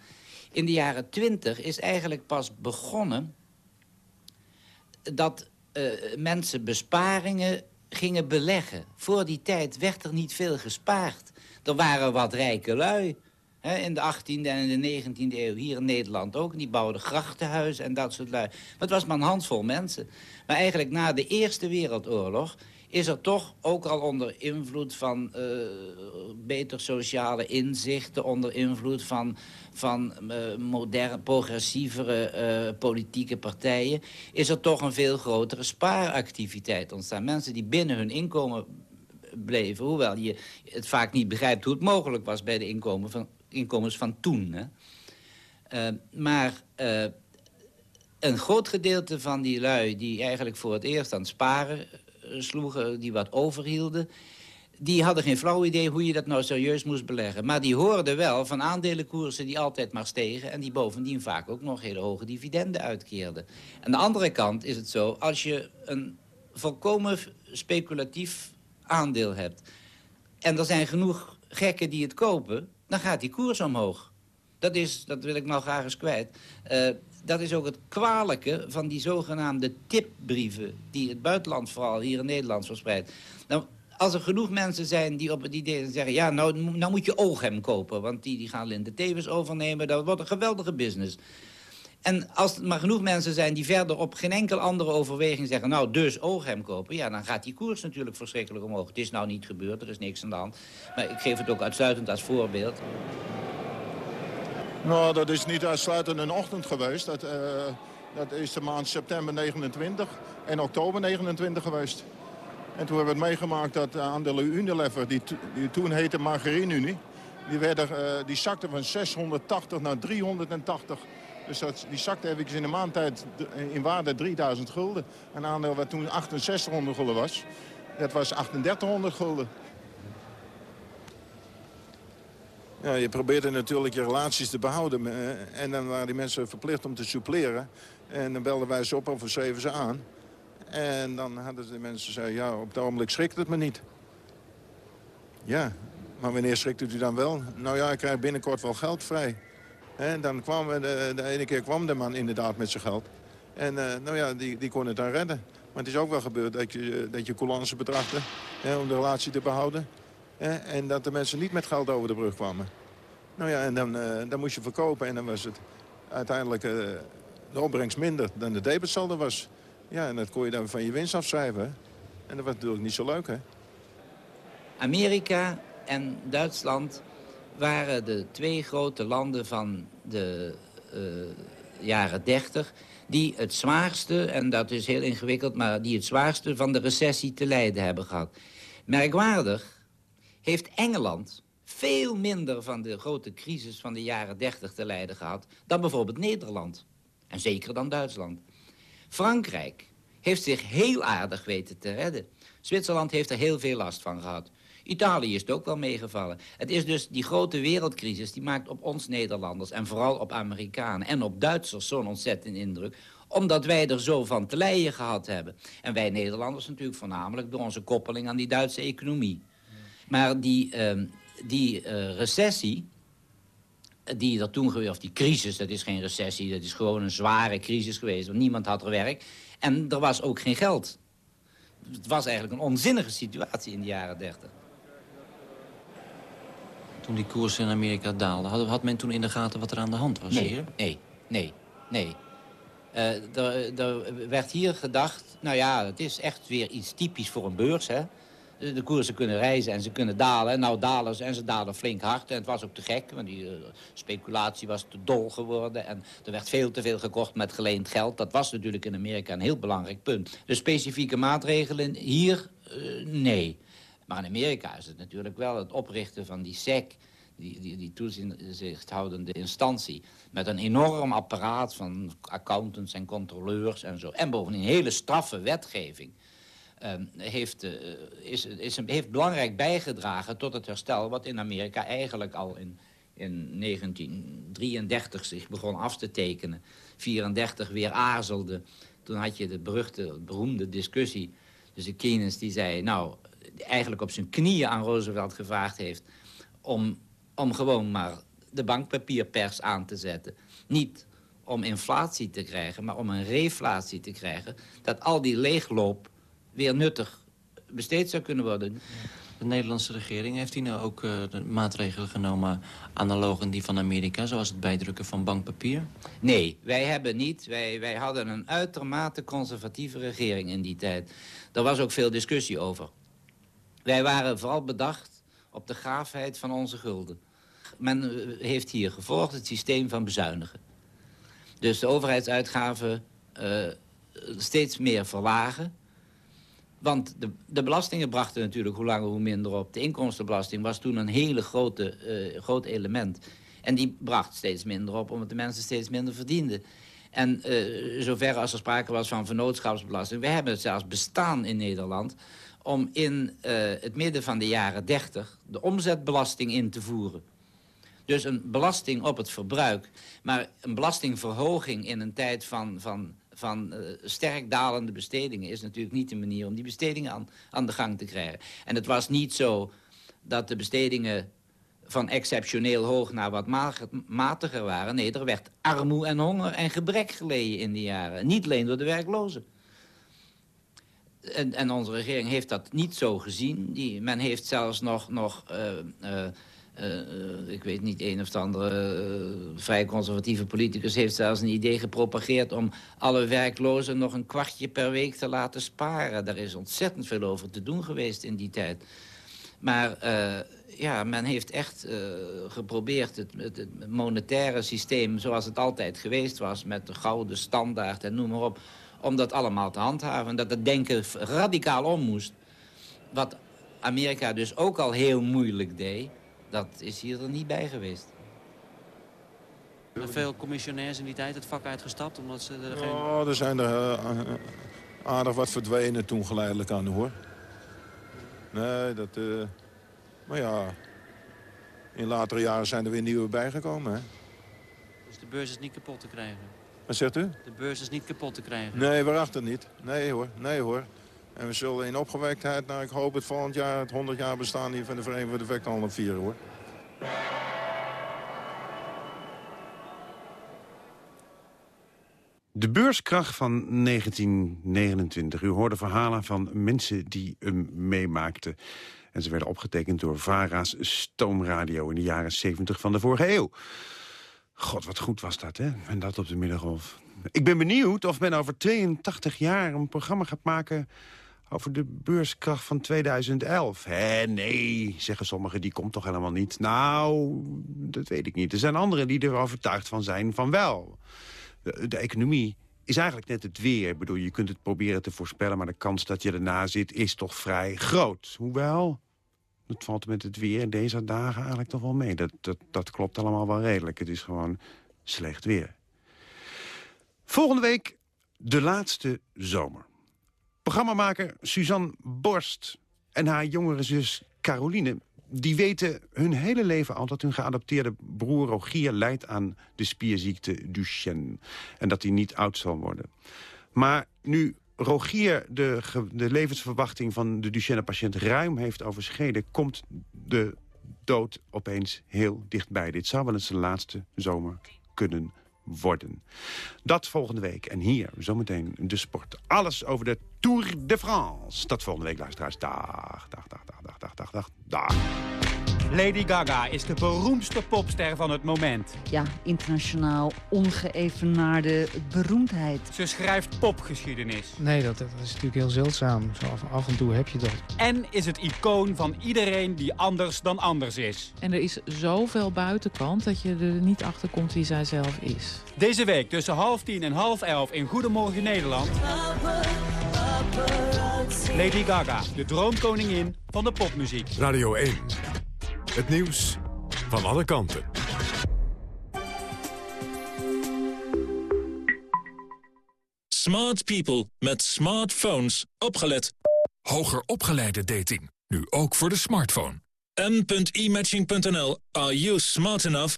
Speaker 17: In de jaren twintig is eigenlijk pas begonnen... dat uh, mensen besparingen gingen beleggen. Voor die tijd werd er niet veel gespaard. Er waren wat rijke lui In de 18e en de 19e eeuw, hier in Nederland ook. Die bouwden grachtenhuizen en dat soort lui. Het was maar een handvol mensen. Maar eigenlijk na de Eerste Wereldoorlog is er toch ook al onder invloed van uh, beter sociale inzichten... onder invloed van, van uh, moderne, progressievere uh, politieke partijen... is er toch een veel grotere spaaractiviteit ontstaan. Mensen die binnen hun inkomen bleven... hoewel je het vaak niet begrijpt hoe het mogelijk was... bij de inkomen van, inkomens van toen. Hè? maar een groot gedeelte van die lui die eigenlijk voor het eerst aan het sparen sloegen, die wat overhielden... die hadden geen flauw idee hoe je dat nou serieus moest beleggen. Maar die hoorden wel van aandelenkoersen die altijd maar stegen... en die bovendien vaak ook nog hele hoge dividenden uitkeerden. Aan de andere kant is het zo, als je een volkomen speculatief aandeel hebt... en er zijn genoeg gekken die het kopen, dan gaat die koers omhoog. Dat, is, dat wil ik nou graag eens kwijt. Uh, dat is ook het kwalijke van die zogenaamde tipbrieven... die het buitenland vooral hier in Nederland verspreidt. Nou, als er genoeg mensen zijn die op het idee zeggen... ja, nou, nou moet je Ooghem kopen, want die, die gaan Linde Tevens overnemen. Dat wordt een geweldige business. En als er maar genoeg mensen zijn die verder op geen enkele andere overweging zeggen... nou, dus Ooghem kopen, ja, dan gaat die koers natuurlijk verschrikkelijk omhoog. Het is nou niet gebeurd, er is niks aan de hand. Maar ik geef het ook uitsluitend als voorbeeld.
Speaker 18: Nou, dat is niet uitsluitend een ochtend geweest. Dat, uh, dat is de maand september 29 en oktober 29 geweest. En toen hebben we het meegemaakt dat de aandelen Unilever, die, die toen heette Margarine Unie... Die, uh, die zakte van 680 naar 380. Dus die zakte even in een maand tijd in waarde 3000 gulden. Een aandeel wat toen 6800 gulden was, dat was 3800 gulden. Ja, je probeerde natuurlijk je relaties te behouden. Eh, en dan waren die mensen verplicht om te suppleren. En dan belden wij ze op of we schreven ze aan. En dan hadden de mensen zeggen, ja, op het ogenblik schrikt het me niet. Ja, maar wanneer schrikt het u dan wel? Nou ja, ik krijg binnenkort wel geld vrij. En dan kwam de, de ene keer kwam de man inderdaad met zijn geld. En uh, nou ja, die, die kon het dan redden. Maar het is ook wel gebeurd dat je, dat je coulance betrachtte hè, om de relatie te behouden. En dat de mensen niet met geld over de brug kwamen. Nou ja, en dan, dan moest je verkopen en dan was het uiteindelijk de opbrengst minder dan de debetsaldo was. Ja, en dat kon je dan van je winst afschrijven. En dat was natuurlijk niet zo leuk, hè?
Speaker 17: Amerika en Duitsland waren de twee grote landen van de uh, jaren 30... die het zwaarste, en dat is heel ingewikkeld... maar die het zwaarste van de recessie te lijden hebben gehad. Merkwaardig heeft Engeland veel minder van de grote crisis van de jaren 30 te lijden gehad... dan bijvoorbeeld Nederland. En zeker dan Duitsland. Frankrijk heeft zich heel aardig weten te redden. Zwitserland heeft er heel veel last van gehad. Italië is het ook wel meegevallen. Het is dus die grote wereldcrisis die maakt op ons Nederlanders... en vooral op Amerikanen en op Duitsers zo'n ontzettend indruk omdat wij er zo van te lijden gehad hebben. En wij Nederlanders natuurlijk voornamelijk door onze koppeling aan die Duitse economie. Maar die, uh, die uh, recessie, die er toen geweest, of die crisis, dat is geen recessie, dat is gewoon een zware crisis geweest. Want niemand had er werk en er was ook geen geld. Het was eigenlijk een onzinnige situatie in de jaren 30.
Speaker 19: Toen die koers in Amerika daalde, had, had men toen in de gaten wat er aan de hand was
Speaker 17: nee,
Speaker 19: hier?
Speaker 17: Nee, nee, nee. Uh, er, er werd hier gedacht, nou ja, het is echt weer iets typisch voor een beurs, hè de koersen kunnen reizen en ze kunnen dalen. Nou dalen ze en ze dalen flink hard. En het was ook te gek, want die uh, speculatie was te dol geworden. En er werd veel te veel gekocht met geleend geld. Dat was natuurlijk in Amerika een heel belangrijk punt. De specifieke maatregelen hier, uh, nee. Maar in Amerika is het natuurlijk wel het oprichten van die SEC... Die, die, die toezichthoudende instantie... met een enorm apparaat van accountants en controleurs en zo. En bovendien hele straffe wetgeving... Ehm, heeft, uh, is, is, heeft belangrijk bijgedragen tot het herstel... wat in Amerika eigenlijk al in, in 1933 zich begon af te tekenen. 34 weer aarzelde. Toen had je de beruchte, beroemde discussie tussen Keynes die zei... nou, eigenlijk op zijn knieën aan Roosevelt gevraagd heeft... om, om gewoon maar de bankpapierpers aan te zetten. Niet om inflatie te krijgen, maar om een reflatie te krijgen... dat al die leegloop weer nuttig besteed zou kunnen worden.
Speaker 19: De Nederlandse regering, heeft die nou ook uh, de maatregelen genomen... analoog aan die van Amerika, zoals het bijdrukken van bankpapier?
Speaker 17: Nee, wij hebben niet. Wij, wij hadden een uitermate conservatieve regering in die tijd. Daar was ook veel discussie over. Wij waren vooral bedacht op de gaafheid van onze gulden. Men eh, heeft hier gevolgd het systeem van bezuinigen. Dus de overheidsuitgaven uh, steeds meer verlagen. Want de, de, belastingen brachten natuurlijk hoe langer hoe minder op. De inkomstenbelasting was toen een hele grote, uh, groot element. En die bracht steeds minder op, omdat de mensen steeds minder verdienden. En zover als er sprake was van vennootschapsbelasting... we hebben het zelfs bestaan in Nederland... om in uh, het midden van de jaren 30 de omzetbelasting in te voeren. Dus een belasting op het verbruik. Maar een belastingverhoging in een tijd van, van, van uh, sterk dalende bestedingen... is natuurlijk niet de manier om die bestedingen aan, aan de gang te krijgen. En het was niet zo dat de bestedingen van exceptioneel hoog naar wat matiger waren. Nee, er werd armoe en honger en gebrek geleden in die jaren. Niet alleen door de werklozen. En, en onze regering heeft dat niet zo gezien. Die, men heeft zelfs nog... nog uh, uh, uh, ik weet niet, een of andere vrij conservatieve politicus... heeft zelfs een idee gepropageerd om alle werklozen... nog een kwartje per week te laten sparen. Daar is ontzettend veel over te doen geweest in die tijd. Maar ja, men heeft echt geprobeerd het, het, monetaire systeem zoals het altijd geweest was... met de gouden standaard en noem maar op, om dat allemaal te handhaven. Dat het denken radicaal om moest. Wat Amerika dus ook al heel moeilijk deed, dat is hier er niet bij geweest.
Speaker 19: Er veel commissionairs in die tijd het vak uitgestapt, omdat ze er geen...
Speaker 18: Oh, er zijn er uh, aardig wat verdwenen toen geleidelijk aan, hoor. Nee, dat... Uh... Maar ja, in latere jaren zijn er weer nieuwe bijgekomen. Hè?
Speaker 19: Dus de beurs is niet kapot te krijgen?
Speaker 18: Wat zegt u?
Speaker 19: De beurs is niet kapot te krijgen?
Speaker 18: Nee, waarachter niet. Nee hoor, nee hoor. En we zullen in opgewektheid, nou ik hoop het volgend jaar... het 100 jaar bestaan hier van de Vereniging voor de Vechthandel vieren hoor.
Speaker 3: De beurskracht van 1929. U hoorde verhalen van mensen die hem meemaakten. En ze werden opgetekend door VARA's stoomradio in de jaren 70 van de vorige eeuw. God, wat goed was dat, hè? En dat op de middengolf. Ik ben benieuwd of men over 82 jaar een programma gaat maken... over de beurskracht van 2011. Hé, nee, zeggen sommigen, die komt toch helemaal niet. Nou, dat weet ik niet. Er zijn anderen die er overtuigd van zijn van wel. De, de economie is eigenlijk net het weer. Ik bedoel, je kunt het proberen te voorspellen... maar de kans dat je erna zit is toch vrij groot. Hoewel, het valt met het weer deze dagen eigenlijk toch wel mee. Dat, dat, dat klopt allemaal wel redelijk. Het is gewoon slecht weer. Volgende week de laatste zomer. Programmamaker Suzanne Borst en haar jongere zus Caroline... die weten hun hele leven al dat hun geadopteerde broer Rogier... lijdt aan de spierziekte Duchenne. En dat hij niet oud zal worden. Maar nu Rogier de, de levensverwachting van de Duchenne-patiënt ruim heeft overschreden... komt de dood opeens heel dichtbij. Dit zou wel eens de laatste zomer kunnen worden. Dat volgende week. En hier zometeen de sport. Alles over de Tour de France. Dat volgende week, luisteraars. Dag, dag, dag, dag, dag, dag, dag, dag.
Speaker 20: Lady Gaga is de beroemdste popster van het moment.
Speaker 21: Ja, internationaal ongeëvenaarde beroemdheid.
Speaker 20: Ze schrijft popgeschiedenis.
Speaker 22: Nee, dat, dat is natuurlijk heel zeldzaam. Zo af, af en toe heb je dat.
Speaker 20: En is het icoon van iedereen die anders dan anders is.
Speaker 23: En er is zoveel buitenkant dat je er niet achter komt wie zij zelf is.
Speaker 20: Deze week tussen half tien en half elf in Goedemorgen Nederland... Lady Gaga, de droomkoningin van de popmuziek.
Speaker 2: Radio 1. Het nieuws van alle kanten.
Speaker 24: Smart people met smartphones. Opgelet.
Speaker 2: Hoger opgeleide dating. Nu ook voor de smartphone.
Speaker 24: m.imatching.nl. Are you smart enough?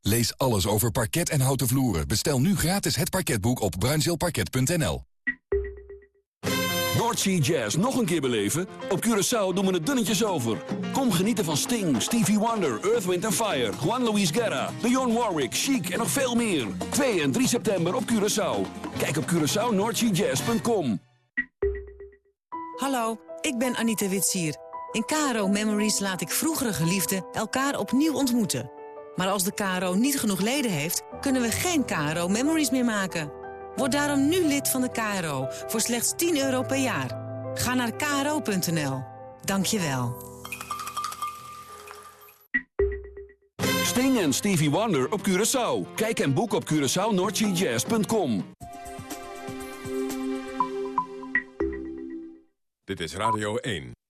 Speaker 2: Lees alles over parket en houten vloeren. Bestel nu gratis het parketboek op bruinzeelparket.nl.
Speaker 25: Noordsea Jazz nog een keer beleven? Op Curaçao doen we het dunnetjes over. Kom genieten van Sting, Stevie Wonder, Earth, Wind Fire... Juan Luis Guerra, Dionne Warwick, Chic en nog veel meer. 2 en 3 september op Curaçao. Kijk op CuraçaoNoordseaJazz.com.
Speaker 26: Hallo, ik ben Anita Witsier.
Speaker 27: In KRO Memories laat ik vroegere geliefden elkaar opnieuw ontmoeten. Maar als de KRO niet genoeg leden heeft, kunnen we geen KRO Memories meer maken. Word daarom nu lid van de KRO voor slechts 10 euro per jaar. Ga naar kro.nl. Dank je wel.
Speaker 25: Sting en Stevie Wonder op Curaçao. Kijk en boek op CuraçaoNordGJazz.com.
Speaker 28: Dit is Radio 1.